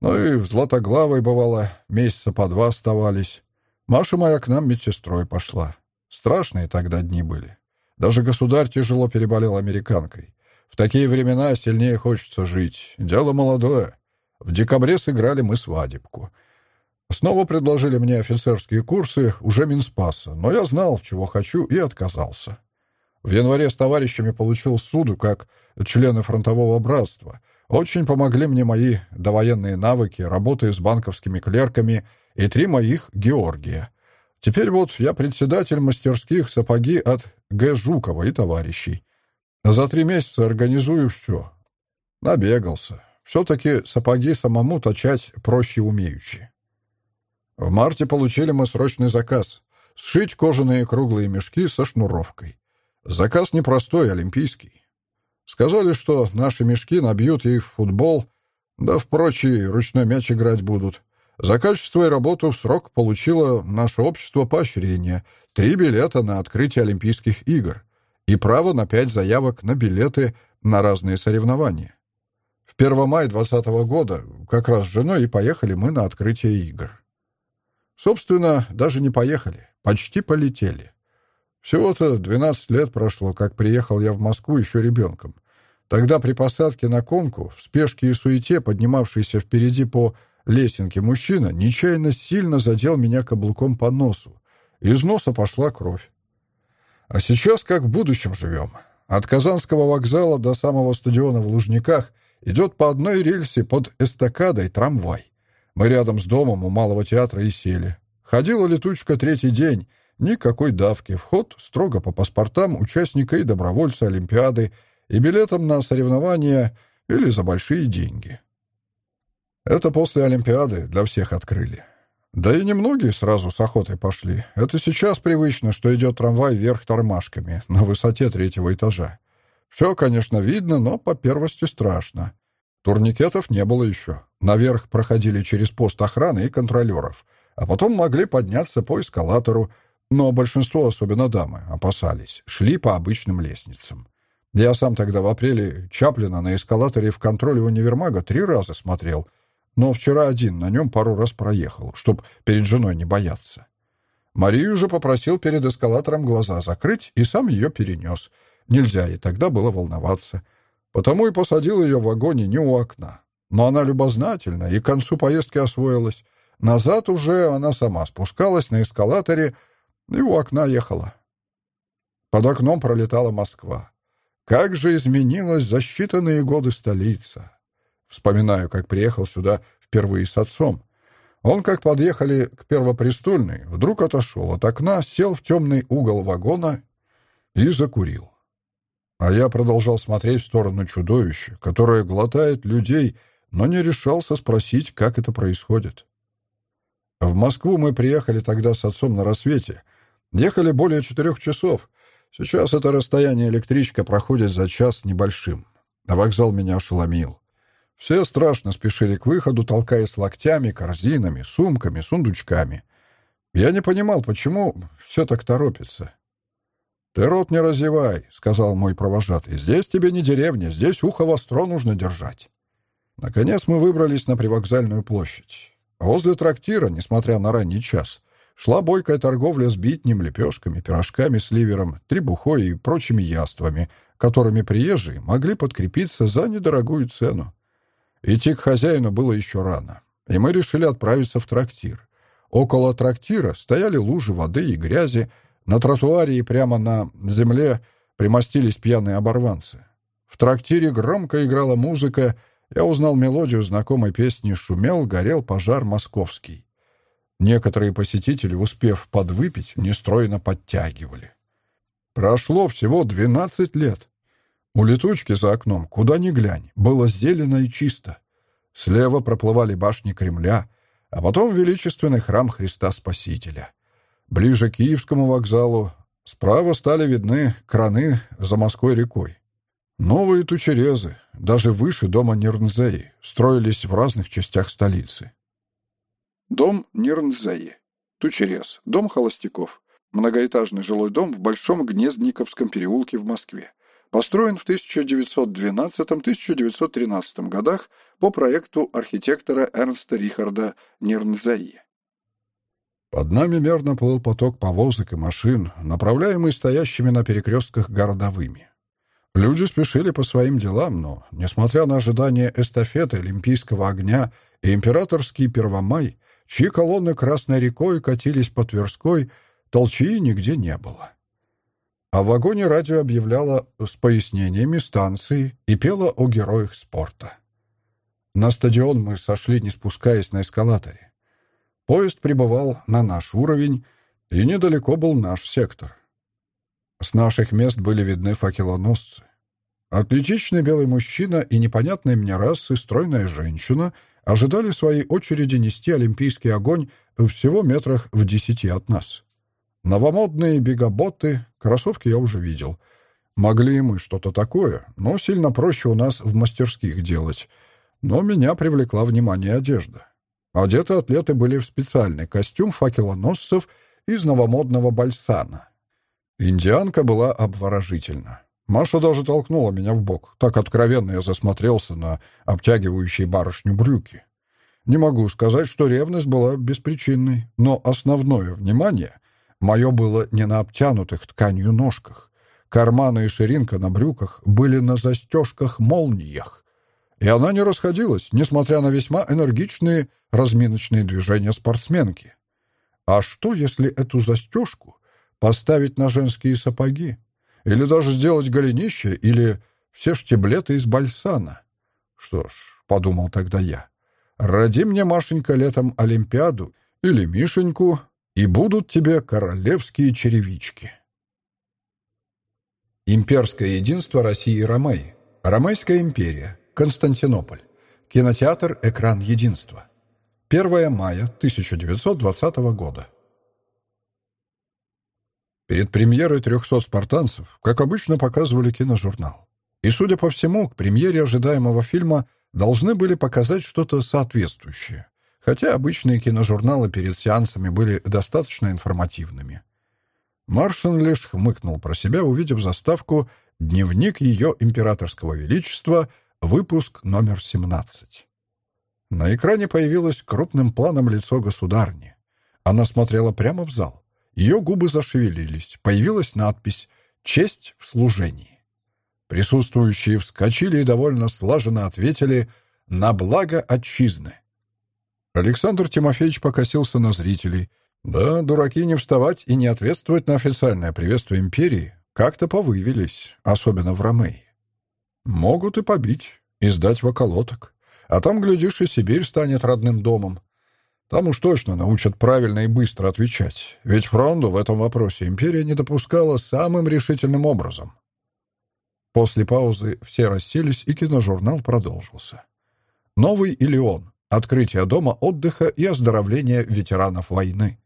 но и в Златоглавой, бывало, месяца по два оставались. Маша моя к нам медсестрой пошла. Страшные тогда дни были. Даже государь тяжело переболел американкой. В такие времена сильнее хочется жить. Дело молодое. В декабре сыграли мы свадебку — Снова предложили мне офицерские курсы уже Минспаса, но я знал, чего хочу, и отказался. В январе с товарищами получил суду как члены фронтового братства. Очень помогли мне мои довоенные навыки, работы с банковскими клерками и три моих Георгия. Теперь вот я председатель мастерских сапоги от Г. Жукова и товарищей. За три месяца организую все. Набегался. Все-таки сапоги самому точать проще умеючи. В марте получили мы срочный заказ — сшить кожаные круглые мешки со шнуровкой. Заказ непростой, олимпийский. Сказали, что наши мешки набьют и в футбол, да в прочий ручной мяч играть будут. За качество и работу в срок получило наше общество поощрение, три билета на открытие Олимпийских игр и право на пять заявок на билеты на разные соревнования. В 1 мая 2020 года как раз с женой и поехали мы на открытие игр. Собственно, даже не поехали. Почти полетели. Всего-то 12 лет прошло, как приехал я в Москву еще ребенком. Тогда при посадке на конку, в спешке и суете, поднимавшийся впереди по лесенке мужчина, нечаянно сильно задел меня каблуком по носу. Из носа пошла кровь. А сейчас как в будущем живем. От Казанского вокзала до самого стадиона в Лужниках идет по одной рельсе под эстакадой трамвай. Мы рядом с домом у Малого театра и сели. Ходила летучка третий день. Никакой давки. Вход строго по паспортам участника и добровольца Олимпиады и билетам на соревнования или за большие деньги. Это после Олимпиады для всех открыли. Да и немногие сразу с охотой пошли. Это сейчас привычно, что идет трамвай вверх тормашками на высоте третьего этажа. Все, конечно, видно, но по первости страшно. Турникетов не было еще. Наверх проходили через пост охраны и контролеров, а потом могли подняться по эскалатору, но большинство, особенно дамы, опасались, шли по обычным лестницам. Я сам тогда в апреле Чаплина на эскалаторе в контроле универмага три раза смотрел, но вчера один на нем пару раз проехал, чтоб перед женой не бояться. Марию же попросил перед эскалатором глаза закрыть и сам ее перенес. Нельзя и тогда было волноваться. Потому и посадил ее в вагоне не у окна, но она любознательна и к концу поездки освоилась. Назад уже она сама спускалась на эскалаторе и у окна ехала. Под окном пролетала Москва. Как же изменилась за считанные годы столица. Вспоминаю, как приехал сюда впервые с отцом. Он, как подъехали к Первопрестольной, вдруг отошел от окна, сел в темный угол вагона и закурил. А я продолжал смотреть в сторону чудовища, которое глотает людей но не решался спросить, как это происходит. В Москву мы приехали тогда с отцом на рассвете. Ехали более четырех часов. Сейчас это расстояние электричка проходит за час небольшим. А вокзал меня ошеломил. Все страшно спешили к выходу, толкаясь локтями, корзинами, сумками, сундучками. Я не понимал, почему все так торопится. «Ты рот не разевай», — сказал мой провожатый. «Здесь тебе не деревня, здесь ухо востро нужно держать». Наконец мы выбрались на привокзальную площадь. Возле трактира, несмотря на ранний час, шла бойкая торговля с битнем, лепешками, пирожками с ливером, требухой и прочими яствами, которыми приезжие могли подкрепиться за недорогую цену. Идти к хозяину было еще рано, и мы решили отправиться в трактир. Около трактира стояли лужи воды и грязи, на тротуаре и прямо на земле примостились пьяные оборванцы. В трактире громко играла музыка, я узнал мелодию знакомой песни «Шумел, горел пожар московский». Некоторые посетители, успев подвыпить, нестройно подтягивали. Прошло всего двенадцать лет. У летучки за окном, куда ни глянь, было зелено и чисто. Слева проплывали башни Кремля, а потом величественный храм Христа Спасителя. Ближе к Киевскому вокзалу справа стали видны краны за Москвой рекой. Новые тучерезы, даже выше дома Нирнзеи, строились в разных частях столицы. Дом Нирнзеи. Тучерез. Дом холостяков. Многоэтажный жилой дом в Большом Гнездниковском переулке в Москве. Построен в 1919-1913 годах по проекту архитектора Эрнста Рихарда Нирнзеи. Под нами мерно плыл поток повозок и машин, направляемый стоящими на перекрестках городовыми. Люди спешили по своим делам, но, несмотря на ожидание эстафеты Олимпийского огня и императорский Первомай, чьи колонны Красной рекой катились по Тверской, толчии нигде не было. А в вагоне радио объявляло с пояснениями станции и пело о героях спорта. На стадион мы сошли, не спускаясь на эскалаторе. Поезд прибывал на наш уровень, и недалеко был наш сектор. С наших мест были видны факелоносцы. Атлетичный белый мужчина и непонятная мне расы стройная женщина ожидали своей очереди нести олимпийский огонь всего метрах в десяти от нас. Новомодные бегаботы, кроссовки я уже видел. Могли мы что-то такое, но сильно проще у нас в мастерских делать. Но меня привлекла внимание одежда. Одеты атлеты были в специальный костюм факелоносцев из новомодного бальсана. Индианка была обворожительна. Маша даже толкнула меня в бок. Так откровенно я засмотрелся на обтягивающие барышню брюки. Не могу сказать, что ревность была беспричинной, но основное внимание мое было не на обтянутых тканью ножках. Карманы и ширинка на брюках были на застежках-молниях, и она не расходилась, несмотря на весьма энергичные разминочные движения спортсменки. А что, если эту застежку поставить на женские сапоги? Или даже сделать голенище, или все штиблеты из бальсана? Что ж, подумал тогда я, роди мне, Машенька, летом Олимпиаду или Мишеньку, и будут тебе королевские черевички. Имперское единство России и Ромеи. Ромейская империя. Константинополь. Кинотеатр «Экран единства». 1 мая 1920 года. Перед премьерой «300 спартанцев», как обычно, показывали киножурнал. И, судя по всему, к премьере ожидаемого фильма должны были показать что-то соответствующее, хотя обычные киножурналы перед сеансами были достаточно информативными. Маршин лишь хмыкнул про себя, увидев заставку «Дневник ее императорского величества» Выпуск номер 17. На экране появилось крупным планом лицо государни. Она смотрела прямо в зал. Ее губы зашевелились. Появилась надпись «Честь в служении». Присутствующие вскочили и довольно слаженно ответили «На благо отчизны». Александр Тимофеевич покосился на зрителей. Да, дураки не вставать и не ответствовать на официальное приветствие империи как-то повывелись, особенно в Ромеи. Могут и побить, и сдать в околоток. А там, глядишь, и Сибирь станет родным домом. Там уж точно научат правильно и быстро отвечать. Ведь фронту в этом вопросе империя не допускала самым решительным образом. После паузы все расселись, и киножурнал продолжился. «Новый Илеон. Открытие дома отдыха и оздоровление ветеранов войны».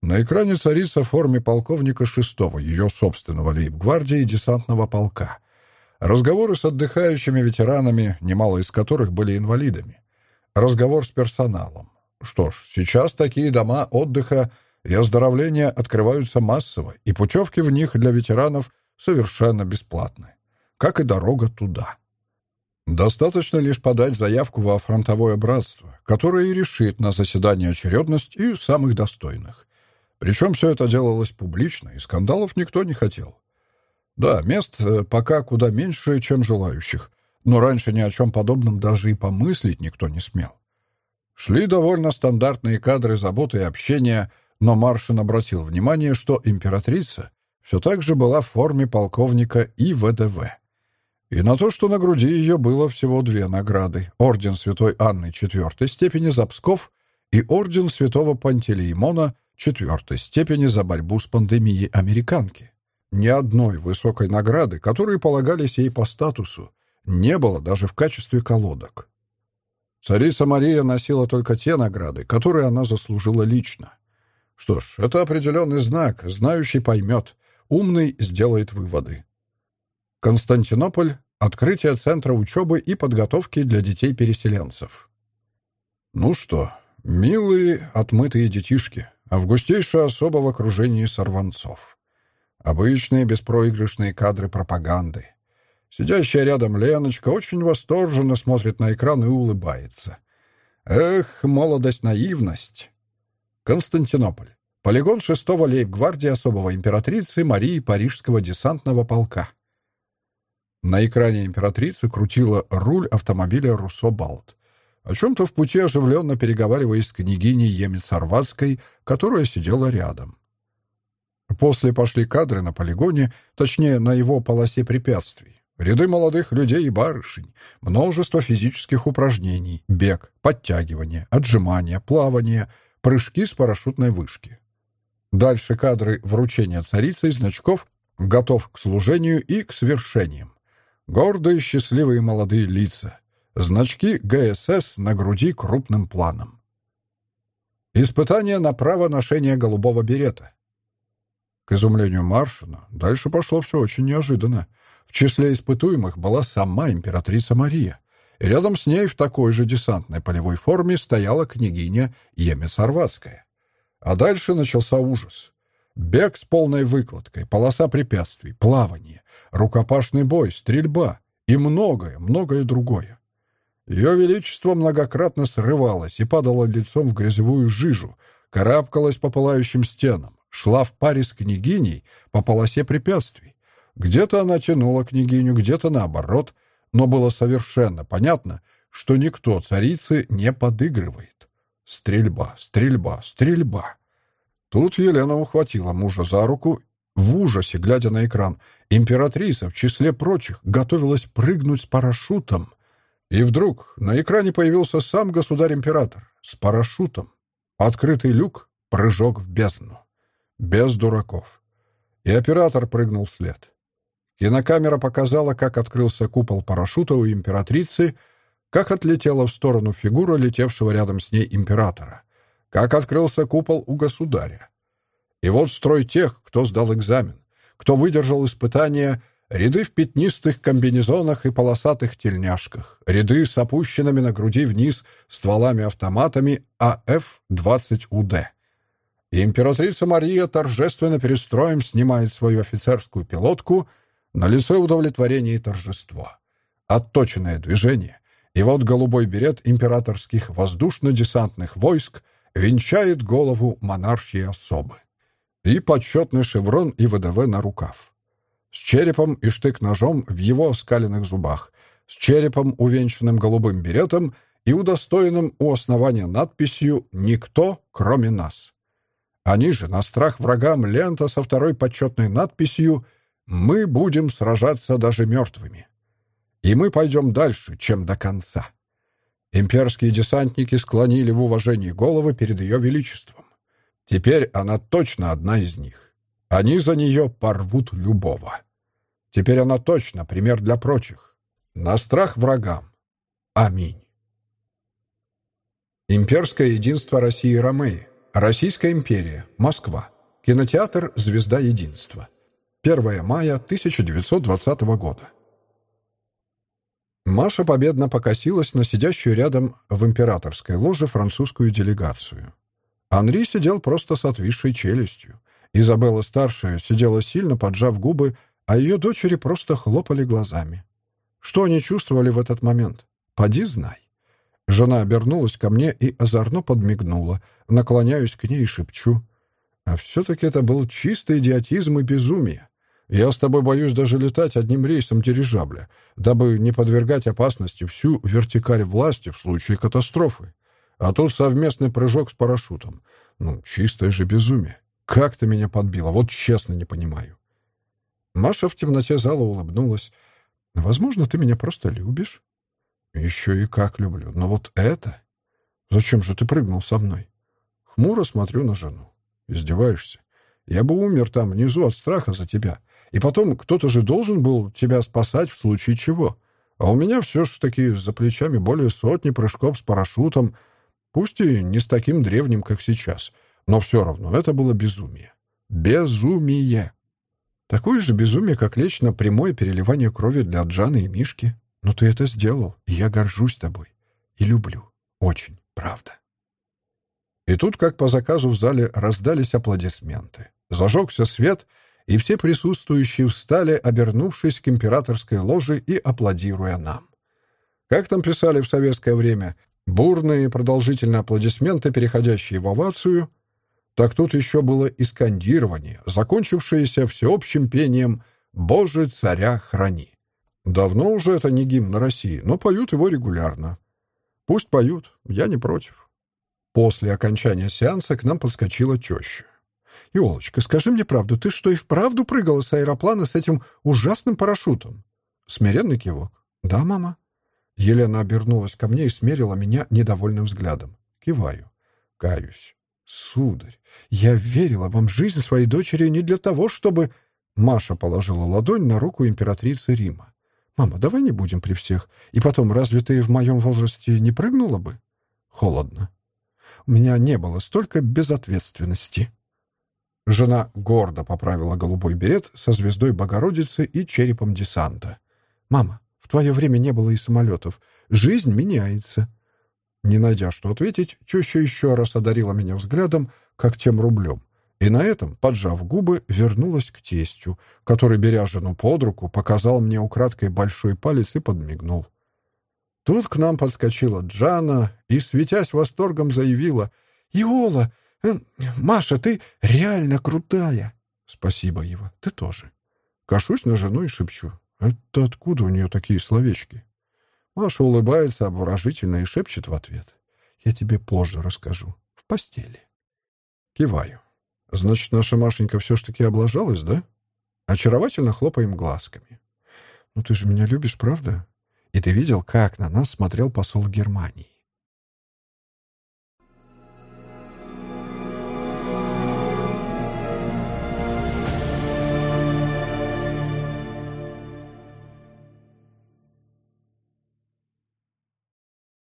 На экране царица в форме полковника шестого, ее собственного лейб-гвардии десантного полка — Разговоры с отдыхающими ветеранами, немало из которых были инвалидами. Разговор с персоналом. Что ж, сейчас такие дома отдыха и оздоровления открываются массово, и путевки в них для ветеранов совершенно бесплатны, как и дорога туда. Достаточно лишь подать заявку во фронтовое братство, которое и решит на заседании очередность и самых достойных. Причем все это делалось публично, и скандалов никто не хотел. Да, мест э, пока куда меньше, чем желающих, но раньше ни о чем подобном даже и помыслить никто не смел. Шли довольно стандартные кадры заботы и общения, но Маршин обратил внимание, что императрица все так же была в форме полковника и ВДВ. И на то, что на груди ее было всего две награды — Орден Святой Анны четвертой степени за Псков и Орден Святого Пантелеймона четвертой степени за борьбу с пандемией американки. Ни одной высокой награды, которые полагались ей по статусу, не было даже в качестве колодок. Царица Мария носила только те награды, которые она заслужила лично. Что ж, это определенный знак, знающий поймет, умный сделает выводы. Константинополь — открытие центра учебы и подготовки для детей-переселенцев. Ну что, милые отмытые детишки, августейшая особо в окружении сорванцов. Обычные беспроигрышные кадры пропаганды. Сидящая рядом Леночка очень восторженно смотрит на экран и улыбается. Эх, молодость, наивность. Константинополь. Полигон 6-го лейб-гвардии особого императрицы Марии Парижского десантного полка. На экране императрицы крутила руль автомобиля «Руссо Балт». О чем-то в пути оживленно переговариваясь с княгиней Емец-Орватской, которая сидела рядом. После пошли кадры на полигоне, точнее, на его полосе препятствий. Ряды молодых людей и барышень, множество физических упражнений, бег, подтягивание, отжимания, плавание, прыжки с парашютной вышки. Дальше кадры вручения царицы значков «Готов к служению и к свершениям». Гордые, счастливые молодые лица. Значки ГСС на груди крупным планом. Испытание на право ношения голубого берета. К изумлению Маршина, дальше пошло все очень неожиданно. В числе испытуемых была сама императрица Мария. И рядом с ней в такой же десантной полевой форме стояла княгиня Емец-Орватская. А дальше начался ужас. Бег с полной выкладкой, полоса препятствий, плавание, рукопашный бой, стрельба и многое, многое другое. Ее Величество многократно срывалось и падало лицом в грязевую жижу, карабкалось по пылающим стенам, шла в паре с княгиней по полосе препятствий. Где-то она тянула княгиню, где-то наоборот, но было совершенно понятно, что никто царицы не подыгрывает. Стрельба, стрельба, стрельба. Тут Елена ухватила мужа за руку, в ужасе, глядя на экран. Императрица, в числе прочих, готовилась прыгнуть с парашютом. И вдруг на экране появился сам государь-император с парашютом. Открытый люк, прыжок в бездну. Без дураков. И оператор прыгнул вслед. Кинокамера показала, как открылся купол парашюта у императрицы, как отлетела в сторону фигура летевшего рядом с ней императора, как открылся купол у государя. И вот строй тех, кто сдал экзамен, кто выдержал испытания, ряды в пятнистых комбинезонах и полосатых тельняшках, ряды с опущенными на груди вниз стволами-автоматами АФ-20УД. Императрица Мария торжественно перед строем снимает свою офицерскую пилотку, на лице удовлетворение и торжество. Отточенное движение, и вот голубой берет императорских воздушно-десантных войск венчает голову монаршей особы. И почетный шеврон и ВДВ на рукав. С черепом и штык-ножом в его оскаленных зубах, с черепом, увенчанным голубым беретом и удостоенным у основания надписью «Никто, кроме нас». Они же на страх врагам лента со второй почетной надписью «Мы будем сражаться даже мертвыми». И мы пойдем дальше, чем до конца. Имперские десантники склонили в уважении головы перед ее величеством. Теперь она точно одна из них. Они за нее порвут любого. Теперь она точно пример для прочих. На страх врагам. Аминь. Имперское единство России и Ромеи. Российская империя. Москва. Кинотеатр «Звезда единства». 1 мая 1920 года. Маша победно покосилась на сидящую рядом в императорской ложе французскую делегацию. Анри сидел просто с отвисшей челюстью. Изабелла-старшая сидела сильно поджав губы, а ее дочери просто хлопали глазами. Что они чувствовали в этот момент? Поди знай. Жена обернулась ко мне и озорно подмигнула. Наклоняюсь к ней и шепчу. А все-таки это был чистый идиотизм и безумие. Я с тобой боюсь даже летать одним рейсом дирижабля, дабы не подвергать опасности всю вертикаль власти в случае катастрофы. А тут совместный прыжок с парашютом. Ну, чистое же безумие. Как ты меня подбила, вот честно не понимаю. Маша в темноте зала улыбнулась. Возможно, ты меня просто любишь. Еще и как люблю. Но вот это... Зачем же ты прыгнул со мной? Хмуро смотрю на жену. Издеваешься? Я бы умер там внизу от страха за тебя. И потом, кто-то же должен был тебя спасать в случае чего. А у меня все ж таки за плечами более сотни прыжков с парашютом, пусть и не с таким древним, как сейчас. Но все равно это было безумие. Безумие! Такое же безумие, как лечь на прямое переливание крови для Джаны и Мишки. Но ты это сделал, и я горжусь тобой. И люблю. Очень, правда. И тут, как по заказу, в зале раздались аплодисменты. Зажегся свет, и все присутствующие встали, обернувшись к императорской ложе и аплодируя нам. Как там писали в советское время, бурные продолжительные аплодисменты, переходящие в овацию, так тут еще было и скандирование, закончившееся всеобщим пением «Боже, царя храни». Давно уже это не гимн России, но поют его регулярно. Пусть поют, я не против. После окончания сеанса к нам подскочила теща. «Елочка, скажи мне правду, ты что, и вправду прыгала с аэроплана с этим ужасным парашютом?» Смиренный кивок. «Да, мама». Елена обернулась ко мне и смерила меня недовольным взглядом. Киваю. Каюсь. «Сударь, я верила вам жизнь своей дочери не для того, чтобы...» Маша положила ладонь на руку императрицы Рима. «Мама, давай не будем при всех. И потом, разве ты в моем возрасте не прыгнула бы?» «Холодно. У меня не было столько безответственности». Жена гордо поправила голубой берет со звездой Богородицы и черепом десанта. «Мама, в твое время не было и самолетов. Жизнь меняется». Не найдя что ответить, теща еще раз одарила меня взглядом, как тем рублем, и на этом, поджав губы, вернулась к тестю, который, беря жену под руку, показал мне украдкой большой палец и подмигнул. Тут к нам подскочила Джана и, светясь восторгом, заявила «Иола, э, Маша, ты реально крутая!» «Спасибо, Ева, ты тоже». Кашусь на жену и шепчу «Это откуда у нее такие словечки?» Маша улыбается обворожительно и шепчет в ответ. «Я тебе позже расскажу. В постели». Киваю. «Значит, наша Машенька все ж таки облажалась, да?» Очаровательно хлопаем глазками. «Ну ты же меня любишь, правда? И ты видел, как на нас смотрел посол Германии?»